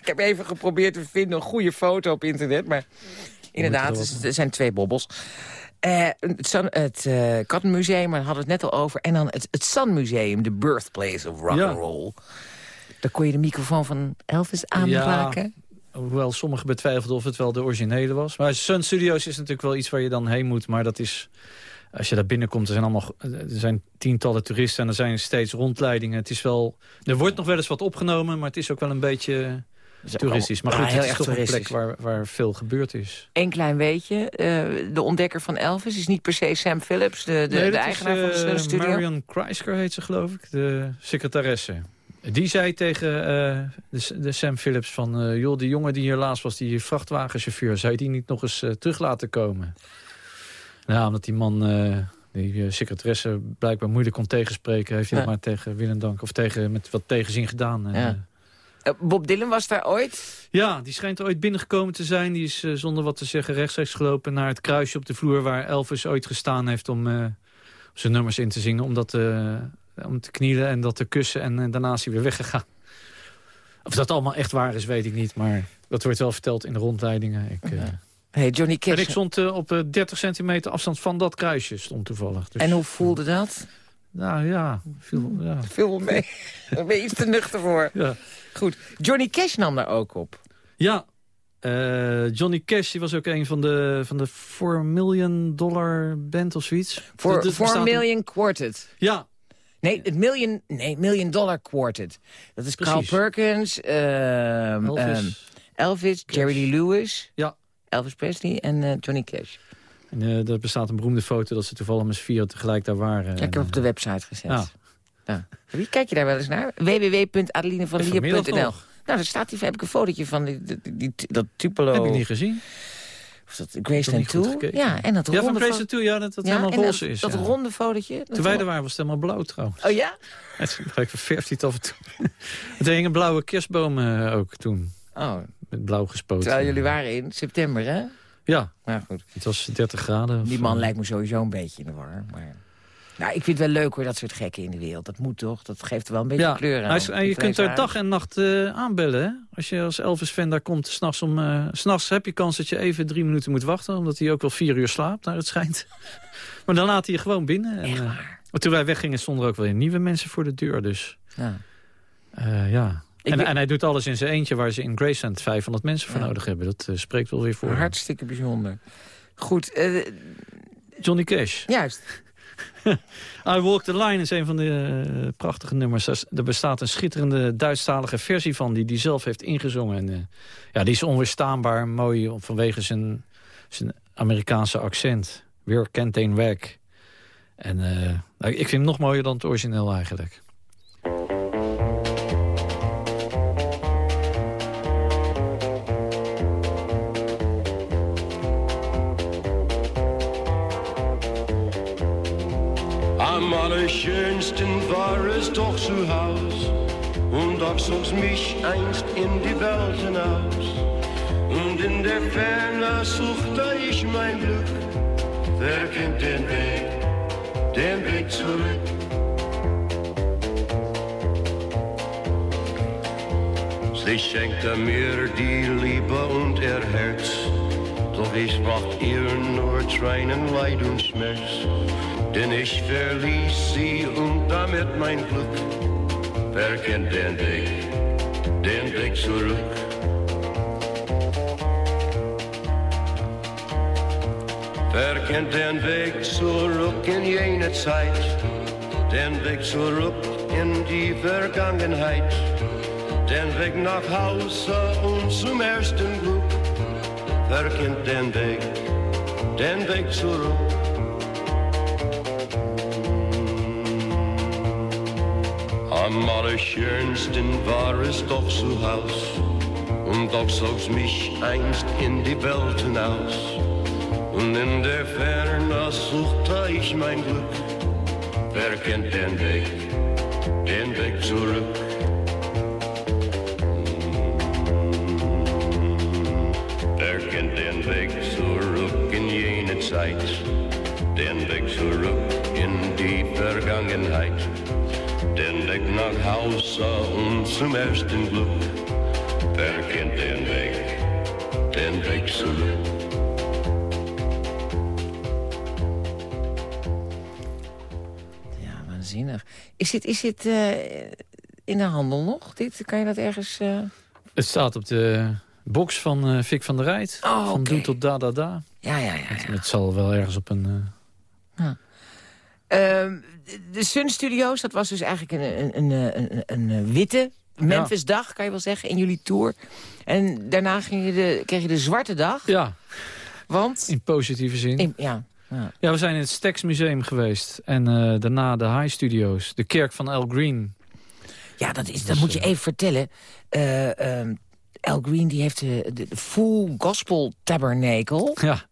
Ik heb even geprobeerd te vinden een goede foto op internet, maar inderdaad, er er zijn twee bobbels. Eh, het Sun- het eh Kattenmuseum, daar hadden we het net al over. En dan het, het Sun Museum, the birthplace of rock Ja. and roll. Daar kon je de microfoon van Elvis aanraken. Hoewel sommigen betwijfelden of het wel de originele was. Maar Sun Studios is natuurlijk wel iets waar je dan heen moet. Maar dat is... Als je daar binnenkomt, er zijn, allemaal, er zijn tientallen toeristen... en er zijn steeds rondleidingen. Het is wel, er wordt nog wel eens wat opgenomen, maar het is ook wel een beetje toeristisch. Maar Ja, goed, heel het is toch een plek waar, waar veel gebeurd is. Eén klein weetje, eh, de ontdekker van Elvis is niet per se Sam Phillips, de, de, Nee, de dat eigenaar is, van de eh, studio. Marion Kreisker heet ze, geloof ik, de secretaresse. Die zei tegen eh, de, de Sam Phillips van... eh, joh, die jongen die hier laatst was, die vrachtwagenchauffeur... zou je die niet nog eens eh, terug laten komen? Nou, omdat die man, die secretaresse... blijkbaar moeilijk kon tegenspreken... heeft hij Ja. dat maar tegen Willem Dank... of tegen, met wat tegenzin gedaan. Ja. Bob Dylan was daar ooit. ja, die schijnt er ooit binnengekomen te zijn. Die is zonder wat te zeggen rechtstreeks gelopen naar het kruisje op de vloer... waar Elvis ooit gestaan heeft om zijn nummers in te zingen. Om, dat, eh, om te knielen en dat te kussen. En eh, daarna is hij weer weggegaan. Of dat allemaal echt waar is, weet ik niet. Maar dat wordt wel verteld in de rondleidingen. Ik, eh, Hey, Johnny Cash. En ik stond eh, op eh, 30 centimeter afstand van dat kruisje, stond toevallig. Dus, En hoe voelde dat? Nou ja, viel, ja. Veel mee. Daar ben je iets te nuchter voor. ja. Goed. Johnny Cash nam daar ook op. Ja, eh, Johnny Cash die was ook een van de, van de 4 million dollar band of zoiets. Voor Dat- dat voor bestaat- Million Quartet. Ja, Nee, het million, nee, million Dollar Quartet. Dat is Carl. Perkins, ehm, Elvis. ehm, Elvis Jerry Lee Lewis, ja. Elvis Presley en eh, Johnny Cash. En, eh, er bestaat een beroemde foto dat ze toevallig met z'n vieren tegelijk daar waren. Ja, ik heb op de eh, website gezet. ja. Wie kijk je daar wel eens naar? www.adelinevanlier.nl. Nou, daar staat die, heb ik een fotootje van die, die, die- dat Tupelo. Heb ik niet gezien. Of dat Graceland niet goed 2. gekeken. Ja, en dat Ja, van ronde Grace fo- toe, ja, dat het ja, helemaal roze dat, is. Dat ja. ronde fotootje. Toen wij er waren was het helemaal blauw trouwens. Oh ja? Het gelijk ververft hij het af en toe. Er hingen blauwe kerstbomen eh, ook toen. Oh, Met blauw gespoten. terwijl jullie waren in september, hè? Ja, Maar goed. het was 30 graden. Die man lijkt me sowieso een beetje in de war. Maar... Nou, ik vind het wel leuk hoor, dat soort gekken in de wereld. Dat moet toch? Dat geeft wel een beetje Ja, kleur aan. hij en je kunt vleeswaren. dag en nacht eh, aanbellen. Hè? Als je als Elvis-fan daar komt, s'nachts om... eh, s'nachts heb je kans dat je even drie minuten moet wachten. Omdat hij ook wel vier uur slaapt, naar het schijnt. maar dan laat hij je gewoon binnen. En, Echt eh, toen wij weggingen, stonden er ook wel weer nieuwe mensen voor de deur. Dus Ja. ja. En, en hij doet alles in zijn eentje waar ze in Graceland 500 mensen voor Ja. nodig hebben. Dat spreekt wel weer voor. Hartstikke bijzonder. Goed, Johnny Cash. juist. I Walk the Line is een van de eh, prachtige nummers. Er bestaat een schitterende Duitsstalige versie van... die hij zelf heeft ingezongen. En, eh, ja, die is onweerstaanbaar mooi vanwege zijn, zijn Amerikaanse accent. Weer kent een weg. En uh, nou, ik vind hem nog mooier dan het origineel eigenlijk. Am allerschönsten war es doch zu Haus und auch zog mich einst in die Welt hinaus. Und in der Ferne suchte ich mein Glück, wer kennt den Weg, den Weg zurück. Sie schenkte mir die Liebe und ihr Herz, doch ich macht ihr nur Tränen, Leid und Schmerz. Denn ich verließ sie und damit mein Glück. Wer kennt den Weg, den Weg zurück? Wer kennt den Weg zurück in jene Zeit? Den Weg zurück in die Vergangenheit? Den Weg nach Hause und zum ersten Glück? Wer kennt den Weg, den Weg zurück? Am allerschönsten war es doch zu Haus und doch zog's mich einst in die Welt hinaus. Und in der Ferne suchte ich mein Glück. Wer kennt den Weg, den Weg zurück? Wer kennt den Weg zurück in jene Zeit? Wer kennt den Weg, den Weg zurück? Ja, waanzinnig. Is dit, is dit uh, in de handel nog? Dit, kan je dat ergens... Uh... Het staat op de box van uh, Vic van der Rijt. Oh, van okay. Doe tot da da da. Ja, ja, ja. ja. Het, het, zal wel ergens op een... Ja. Ehm, de Sun Studios, dat was dus eigenlijk een, een, een, een, witte Memphis-dag, kan je wel zeggen, in jullie tour. En daarna ging je de, kreeg je de zwarte dag. Ja, want... in positieve zin. In, ja, ja. ja, we zijn in het Stax Museum geweest. En uh, daarna de High Studios, de kerk van Al Green. Ja, dat, is, dat dus, moet je even vertellen. Uh, uh, Al Green die heeft de, de Full Gospel Tabernacle. Ja.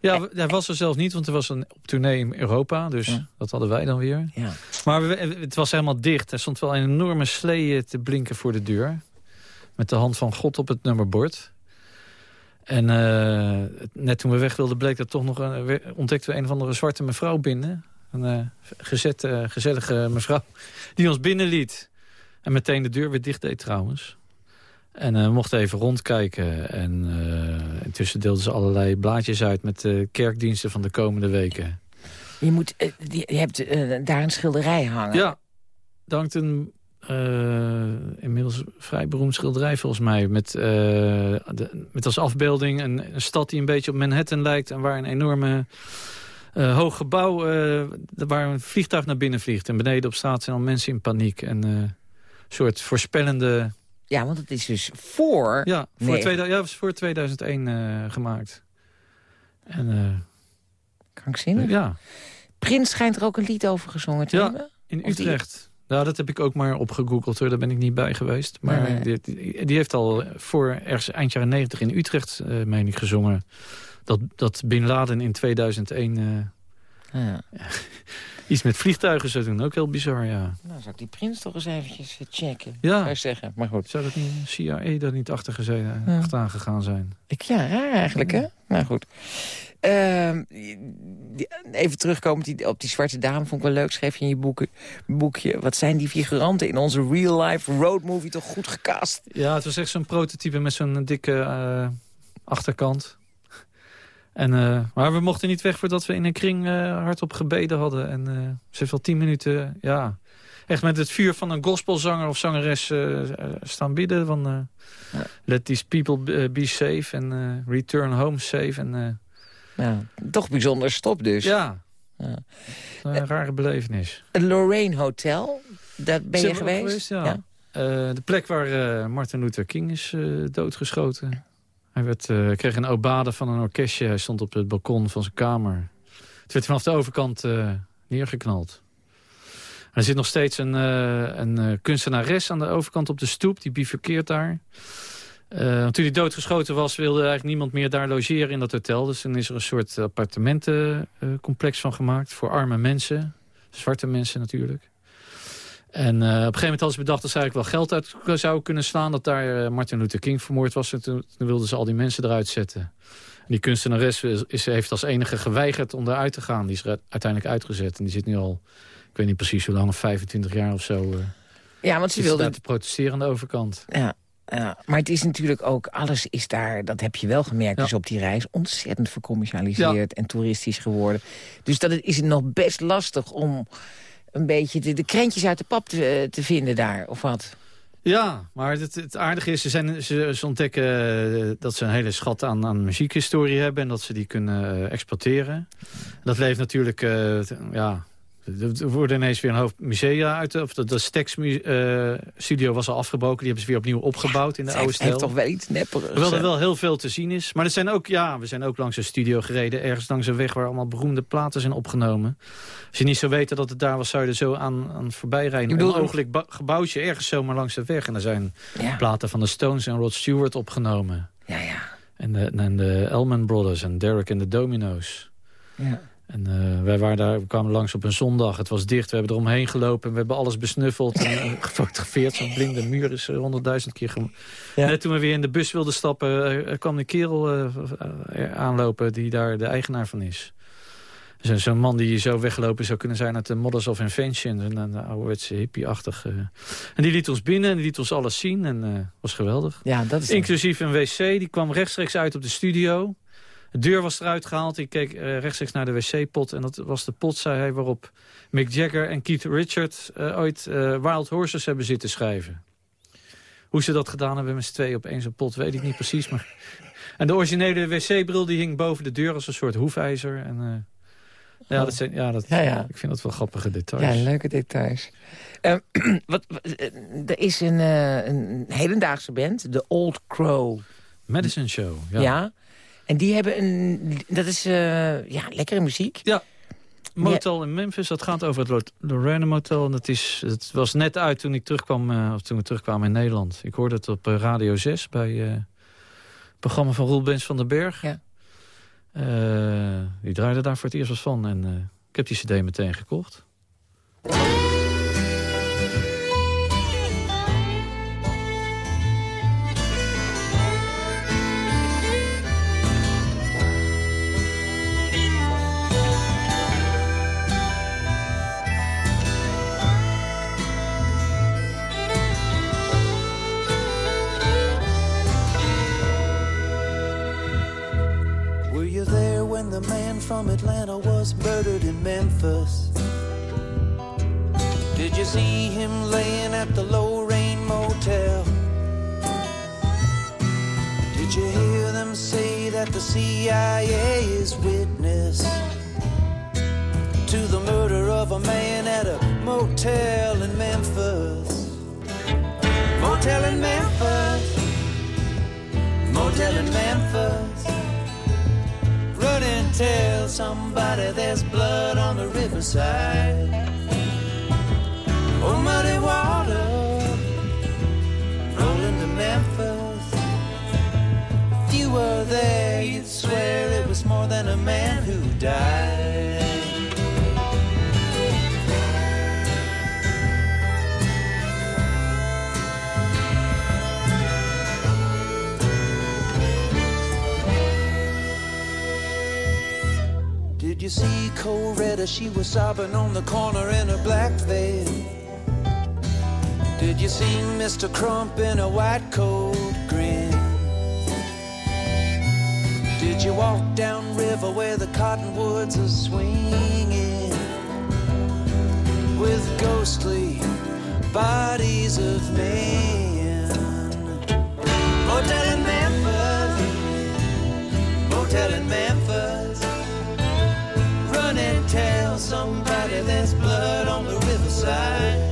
Ja, hij was er zelf niet, want er was een op tournee in Europa. Dus ja. dat hadden wij dan weer. Ja. Maar we, het was helemaal dicht. Er stond wel een enorme slee te blinken voor de deur. Met de hand van God op het nummerbord. En uh, net toen we weg wilden, bleek er toch nog een, ontdekten we een of andere zwarte mevrouw binnen. Een uh, gezette, gezellige mevrouw die ons binnenliet. En meteen de deur weer dicht deed trouwens. En uh, we mochten even rondkijken. En uh, intussen deelden ze allerlei blaadjes uit met de kerkdiensten van de komende weken. Je, moet, uh, je hebt daar een schilderij hangen. Ja, hangt een inmiddels vrij beroemd schilderij volgens mij. Met, de, met als afbeelding een, een, stad die een beetje op Manhattan lijkt. En waar een enorme hoog gebouw, waar een vliegtuig naar binnen vliegt. En beneden op straat zijn al mensen in paniek. En een soort voorspellende... Ja, want het is dus voor... Ja, voor. 2000, ja, voor 2001 uh, gemaakt. En, uh, Krankzinnig. Ja. Prins schijnt er ook een lied over gezongen te ja, hebben. in Utrecht. Die... Nou, dat heb ik ook maar opgegoogeld hoor. Daar ben ik niet bij geweest. Maar nee, nee. Die, die, heeft al voor ergens eind jaren 90 in Utrecht, uh, meen ik, gezongen. Dat, dat Bin Laden in 2001... Ja. Iets met vliegtuigen zou doen, ook heel bizar, ja. Nou, zou ik die prins toch eens eventjes checken, ja. zou ik zeggen. Maar goed. Zou dat niet CIA daar niet achter gezeten, ja. achteraan gegaan zijn? Ik, ja, raar eigenlijk, hè? Nou goed. Uh, even terugkomen op die, op die zwarte dame, vond ik wel leuk. Schreef je in je boeken, boekje. Wat zijn die figuranten in onze real-life roadmovie toch goed gecast? Ja, het was echt zo'n prototype met zo'n dikke uh, achterkant. En, uh, maar we mochten niet weg voordat we in een kring uh, hardop gebeden hadden. En uh, ze heeft wel tien minuten, ja, echt met het vuur van een gospelzanger of zangeres staan bidden. Van, ja. let these people be safe en return home safe. En, ja, toch bijzonder stop dus. Ja, ja. een rare belevenis. Het Lorraine Hotel, daar ben je geweest? geweest? ja. ja. de plek waar Martin Luther King is doodgeschoten. Hij Hij kreeg een obade van een orkestje. Hij stond op het balkon van zijn kamer. Het werd vanaf de overkant uh, neergeknald. Er zit nog steeds een, uh, een kunstenares aan de overkant op de stoep. Die bivakkeert daar. toen hij doodgeschoten was, wilde eigenlijk niemand meer daar logeren in dat hotel. Dus dan is er een soort appartementencomplex van gemaakt. Voor arme mensen. Zwarte mensen natuurlijk. En uh, op een gegeven moment hadden ze bedacht dat ze eigenlijk wel geld uit zou kunnen slaan. Dat daar uh, Martin Luther King vermoord was. En toen, wilden ze al die mensen eruit zetten. En die kunstenares is, heeft als enige geweigerd om eruit te gaan. Die is uiteindelijk uitgezet. En die zit nu al, ik weet niet precies hoe lang, 25 jaar of zo. Uh, ja, want ze wilde... te protesteren aan de overkant. Ja, ja, maar het is natuurlijk ook, alles is daar, dat heb je wel gemerkt dus op die reis, ontzettend vercommercialiseerd en toeristisch geworden. Dus dat is het nog best lastig om een beetje de, krentjes uit de pap te, te vinden daar, of wat? Ja, maar het, het aardige is, ze, zijn, ze, ontdekken eh, dat ze een hele schat aan, aan muziekhistorie hebben... en dat ze die kunnen uh, exporteren. Dat leeft natuurlijk ja, er worden ineens weer een hoofd musea uit. Of de, de Stax uh, studio was al afgebroken. Die hebben ze weer opnieuw opgebouwd in de oude stijl. Het heeft toch wel iets nepperigs. Terwijl er wel heel veel te zien is. Maar er zijn ook, ja, we zijn ook langs een studio gereden. Ergens langs een weg waar allemaal beroemde platen zijn opgenomen. Als je niet zou weten dat het daar was, zou je er zo aan, aan voorbij rijden. Een onogelijk gebouwtje ergens zomaar langs de weg. En er zijn platen van de Stones en Rod Stewart opgenomen. Ja, ja. En de, en de Elman Brothers en Derek en de Domino's. Ja. En uh, wij waren daar, we kwamen langs op een zondag. Het was dicht, we hebben eromheen gelopen. En we hebben alles besnuffeld en uh, gefotografeerd. Zo'n blinde muur is honderdduizend keer... Ja. Net toen we weer in de bus wilden stappen... Uh, kwam een kerel aanlopen die daar de eigenaar van is. Zo'n man die zo weggelopen zou kunnen zijn uit de Models of Invention. Een, een ouderwetse hippie-achtig. En die liet ons binnen en die liet ons alles zien. En was geweldig. Ja, dat is Inclusief een wc. Die kwam rechtstreeks uit op de studio. De deur was eruit gehaald. Ik keek uh, rechtstreeks naar de wc-pot. En dat was de pot, zei hij, waarop Mick Jagger en Keith Richards... Uh, ooit uh, Wild Horses hebben zitten schrijven. Hoe ze dat gedaan hebben met z'n twee op één zo'n pot, weet ik niet precies. Maar... En de originele wc-bril die hing boven de deur als een soort hoefijzer. En, ja, dat zijn, ja, dat, ja, ja, ik vind dat wel grappige details. Ja, leuke details. Uh, wat, er is een, uh, een hedendaagse band, de Old Crow. Medicine Show, ja. ja. En die hebben een... Dat is uh, ja, lekkere muziek. Ja. Motel in Memphis, dat gaat over het Lorraine Motel. En dat is, het was net uit toen ik terugkwam, uh, of toen we terugkwamen in Nederland. Ik hoorde het op uh, Radio 6 bij het programma van Roel Bens van den Berg. Ja. die draaide daar voor het eerst was van. En ik heb die cd meteen gekocht. From Atlanta was murdered in Memphis. Did you see him laying at the Lorraine Motel? Did you hear them say that the CIA is witness to the murder of a man at a motel in Memphis? Motel in Memphis. Motel in Memphis. And tell somebody there's blood on the riverside. Oh, muddy water rolling to Memphis. If you were there, you'd swear it was more than a man who died. See Coretta? She was sobbing on the corner in her black veil. Did you see Mr. Crump in a white coat grin? Did you walk down river where the cottonwoods are swinging with ghostly bodies of men? Motel in Memphis, motel in Memphis tell somebody there's blood on the riverside.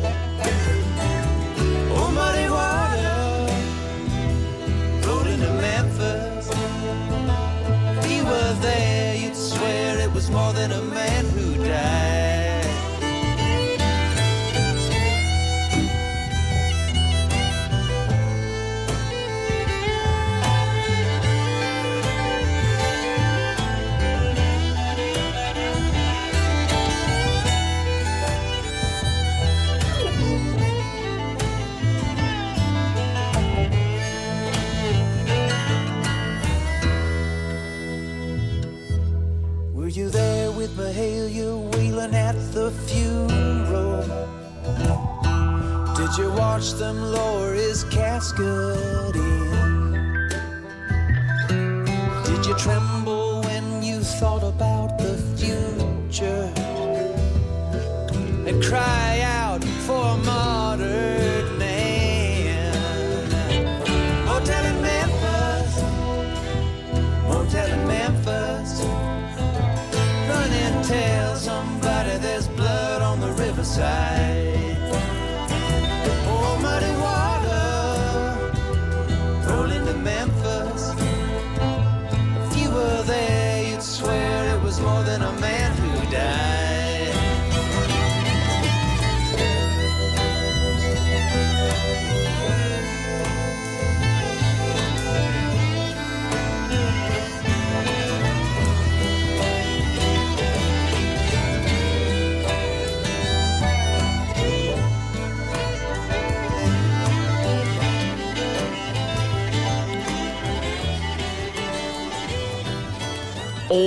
Them lower his casket in? Did you tremble when you thought about the future? And cry out for a martyred man? Motel in Memphis, motel in Memphis. Run and tell somebody there's blood on the riverside.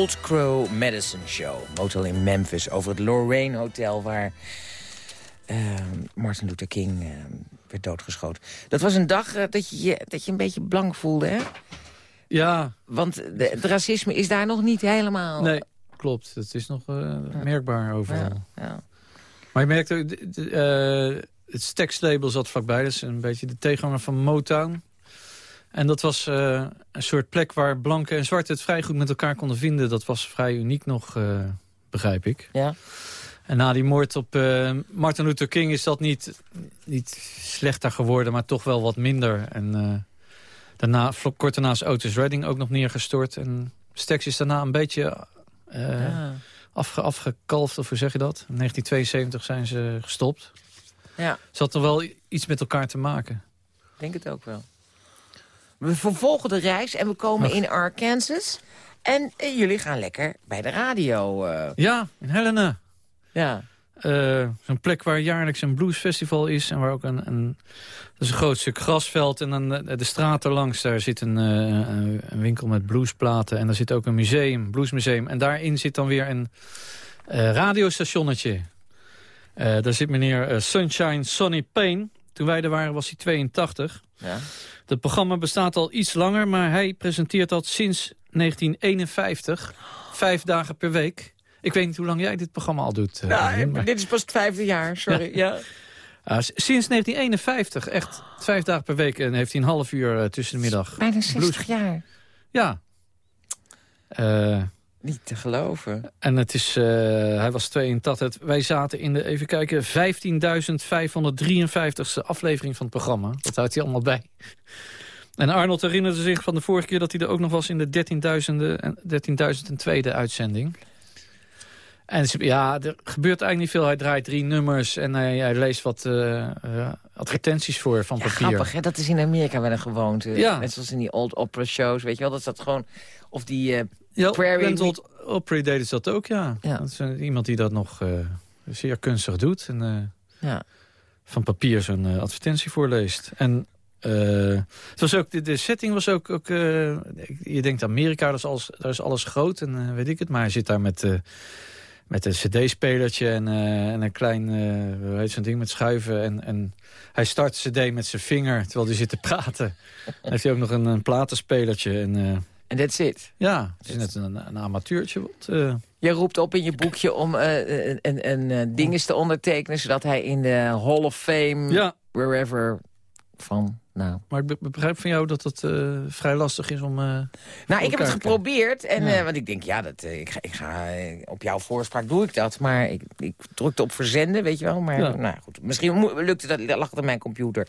Old Crow Medicine Show. Motel in Memphis over het Lorraine Hotel... waar eh, Martin Luther King eh, werd doodgeschoten. Dat was een dag eh, dat, je, dat je een beetje blank voelde, hè? Ja, Want de, het racisme is daar nog niet helemaal... nee, klopt. Het is nog eh, merkbaar overal. Ja, ja. Maar je merkt ook, eh, het Stax-label zat vlakbij. Dat is een beetje de tegenhanger van Motown. En dat was eh, een soort plek waar blanken en zwarte het vrij goed met elkaar konden vinden. Dat was vrij uniek nog, eh, begrijp ik. Ja. En na die moord op eh, Martin Luther King is dat niet, niet slechter geworden, maar toch wel wat minder. En daarna, kort daarna is Otis Redding ook nog neergestort. En Stax is daarna een beetje Ja. afge, afgekalfd, of hoe zeg je dat? In 1972 zijn ze gestopt. ja, Ze had nog wel iets met elkaar te maken. ik denk het ook wel. We vervolgen de reis en we komen Ach. in Arkansas. En eh, jullie gaan lekker bij de radio. eh, Ja, in Helena. ja. Eh, Zo'n plek waar jaarlijks een bluesfestival is. En waar ook een, een, dat is een groot stuk grasveld. En dan de straat erlangs, daar zit een, een winkel met bluesplaten. En daar zit ook een museum, bluesmuseum. En daarin zit dan weer een radiostationnetje. Daar zit meneer Sunshine Sonny Payne. Toen wij er waren was hij 82. ja. Het programma bestaat al iets langer, maar hij presenteert dat sinds 1951. Vijf dagen per week. Ik weet niet hoe lang jij dit programma al doet. eh, Nou, maar- dit is pas het vijfde jaar, sorry. Ja. Ah, sinds 1951, echt vijf dagen per week. En heeft hij een half uur eh, tussen de middag. Bijna 60 Blues. jaar. Ja. Eh, Niet te geloven. en het is, eh, hij was 82. Wij zaten in de, even kijken, 15.553ste aflevering van het programma. Dat houdt hij allemaal bij. En Arnold herinnerde zich van de vorige keer dat hij er ook nog was in de 13.000e en 13.002e uitzending. En ze- ja, er gebeurt eigenlijk niet veel. Hij draait drie nummers en hij, hij leest wat eh, eh, advertenties voor van Ja, papier. grappig, hè? Dat is in Amerika wel een gewoonte. Ja. Net zoals in die old opera shows, weet je wel. Dat is dat gewoon... Of die... eh, Ja, Prairie Opry deden ze dat ook, ja. Ja. Dat is een- iemand die dat nog eh, zeer kunstig doet. En eh, ja. van papier zo'n eh, advertentie voorleest. En eh, het was ook, de, de setting was ook... ook eh, je denkt Amerika, daar is alles, daar is alles groot en eh, weet ik het. Maar hij zit daar met... eh, met een cd-spelertje en, eh, en een klein, eh hoe heet zo'n ding met schuiven. En, en hij start de cd met zijn vinger, terwijl hij zit te praten. Dan heeft hij ook nog een, een platenspelertje. En, eh, En that's it. ja, het is net een, een amateurtje. Wat, eh, Je roept op in je boekje om eh, een, een, een eh, dinges te ondertekenen... zodat hij in de Hall of Fame, ja, wherever, van... Nou, maar ik be- begrijp van jou dat het vrij lastig is om... nou ik heb het geprobeerd. En, Ja. want ik denk, ja, dat, ik ga, ik ga, op jouw voorspraak doe ik dat. Maar ik, ik drukte op verzenden, weet je wel. Maar Ja. nou goed, misschien lukte dat, dat lag aan mijn computer.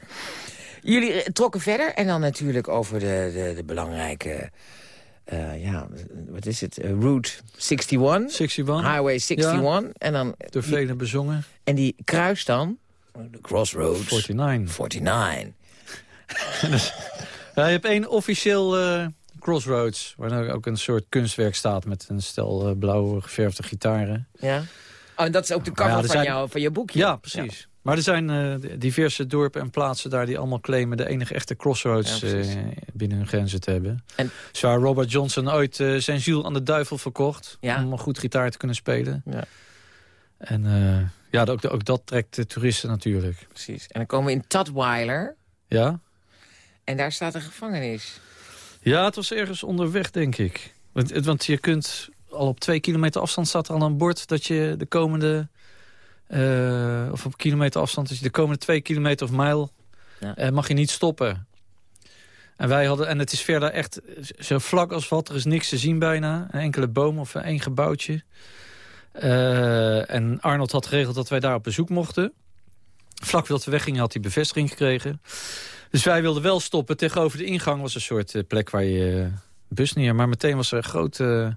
Jullie trokken verder en dan natuurlijk over de, de, de belangrijke... eh, ja, wat is het? Eh, Route 61. 61. Highway 61. En dan... Door velen bezongen. En die kruist dan... De Crossroads. 49. 49. Ja, je hebt één officieel eh, Crossroads. Waar nou ook een soort kunstwerk staat met een stel uh, blauw geverfde gitaren. Ja. Oh, en dat is ook de cover Ja, er van, zijn- jou, van je boekje. Ja, precies. Maar er zijn eh, diverse dorpen en plaatsen daar die allemaal claimen... de enige echte crossroads Ja, eh, binnen hun grenzen te hebben. En- Zo waar Robert Johnson ooit eh, zijn ziel aan de duivel verkocht... Ja. om een goed gitaar te kunnen spelen. Ja. En ja, ook, ook dat trekt de toeristen natuurlijk. Precies. En dan komen we in Tutwiler. Ja? En daar staat een gevangenis. Ja, het was ergens onderweg, denk ik. Want, want je kunt al op twee kilometer afstand staat er al een bord... dat je de komende... eh, of op kilometer afstand, je de komende twee kilometer of mijl... Ja. eh, mag je niet stoppen. En wij hadden, en het is verder echt zo vlak als wat. Er is niks te zien bijna. Een enkele boom of één gebouwtje. Eh, en Arnold had geregeld dat wij daar op bezoek mochten. Vlak voordat we weggingen had hij bevestiging gekregen. Dus wij wilden wel stoppen. Tegenover de ingang was een soort plek waar je bus neer. Maar meteen was er een grote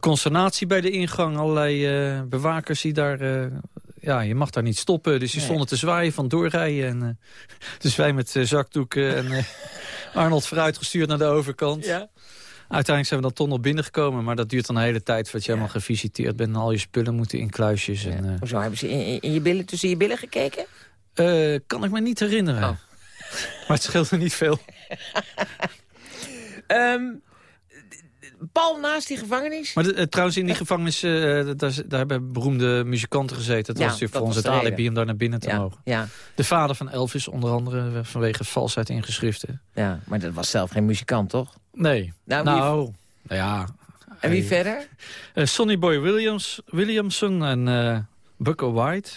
consternatie bij de ingang. Allerlei bewakers die daar... ja, je mag daar niet stoppen. Dus die Nee. stonden te zwaaien van doorrijden. En, eh, dus wij met eh, zakdoeken en eh, Arnold vooruitgestuurd naar de overkant. Ja. Uiteindelijk zijn we dan toch nog binnengekomen. Maar dat duurt dan een hele tijd voordat je helemaal gevisiteerd bent. En al je spullen moeten in kluisjes. En, eh, Hoezo, hebben ze in, je billen, tussen je billen gekeken? kan ik me niet herinneren. Oh. Maar het scheelde niet veel. Ehm, Paul naast die gevangenis? Maar de- eh, trouwens, in die gevangenis, eh, daar, daar hebben beroemde muzikanten gezeten. Dat Ja, was natuurlijk voor ons het alibi om daar naar binnen te ja, mogen. ja, De vader van Elvis onder andere, eh, vanwege valsheid in geschriften. ja, maar dat was zelf geen muzikant, toch? Nee. Nou, Nou, nou ja. En wie verder? eh, Sonny Boy Williams, Williamson en eh Bucko White.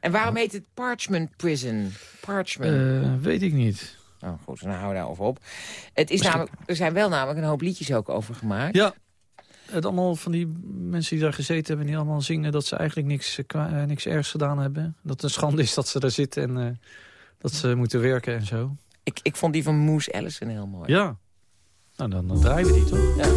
En waarom heet het Parchment Prison? Parchment. Eh, weet ik niet. Nou goed, dan houden we daarover op. Het is namelijk, er zijn wel namelijk een hoop liedjes ook over gemaakt. Ja, het allemaal van die mensen die daar gezeten hebben... die allemaal zingen dat ze eigenlijk niks, eh, eh, niks ergs gedaan hebben. Dat het een schande is dat ze daar zitten en eh, dat ze moeten werken en zo. Ik, ik vond die van Moose Allison heel mooi. Ja. Nou, dan, dan draaien we die toch? Ja.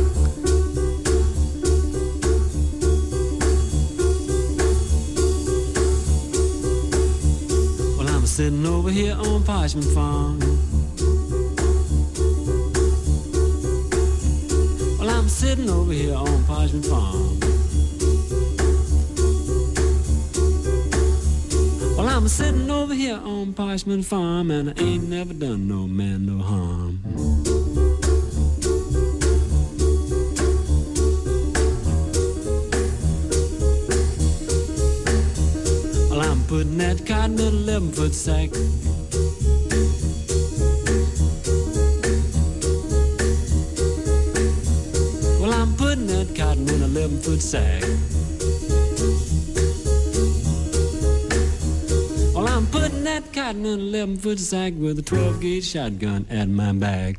Well, I'm sitting over here on Parchment Farm. Sitting over here on Parchment Farm. Well, I'm sitting over here on Parchment Farm, and I ain't never done no man no harm. Well, I'm putting that cotton in a 11 foot sack. Cotton in a 11 foot sack. Well, I'm putting that cotton in a 11 foot sack with a 12 gauge shotgun at my back.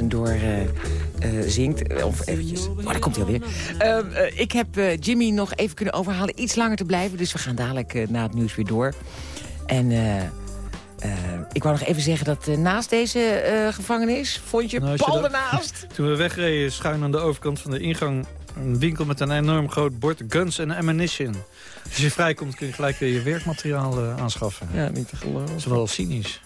Moose Allison door eh, eh, zingt. Of eventjes. Oh, daar komt hij alweer. Ehm, eh, ik heb Jimmy nog even kunnen overhalen iets langer te blijven. Dus we gaan dadelijk na het nieuws weer door. En ik wou nog even zeggen dat naast deze gevangenis... vond je Nou, je Paul dat- ernaast. Toen we wegreden, schuin aan de overkant van de ingang... een winkel met een enorm groot bord Guns and Ammunition. Als je vrijkomt kun je gelijk weer je werkmateriaal eh, aanschaffen. Ja, niet te geloven. Dat is wel cynisch.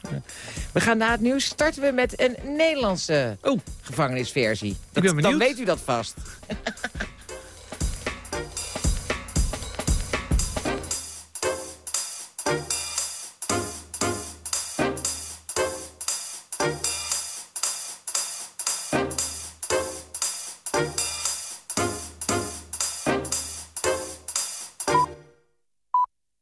We gaan na het nieuws starten we met een Nederlandse Oh. gevangenisversie. Dat, ben benieuwd. Dan weet u dat vast.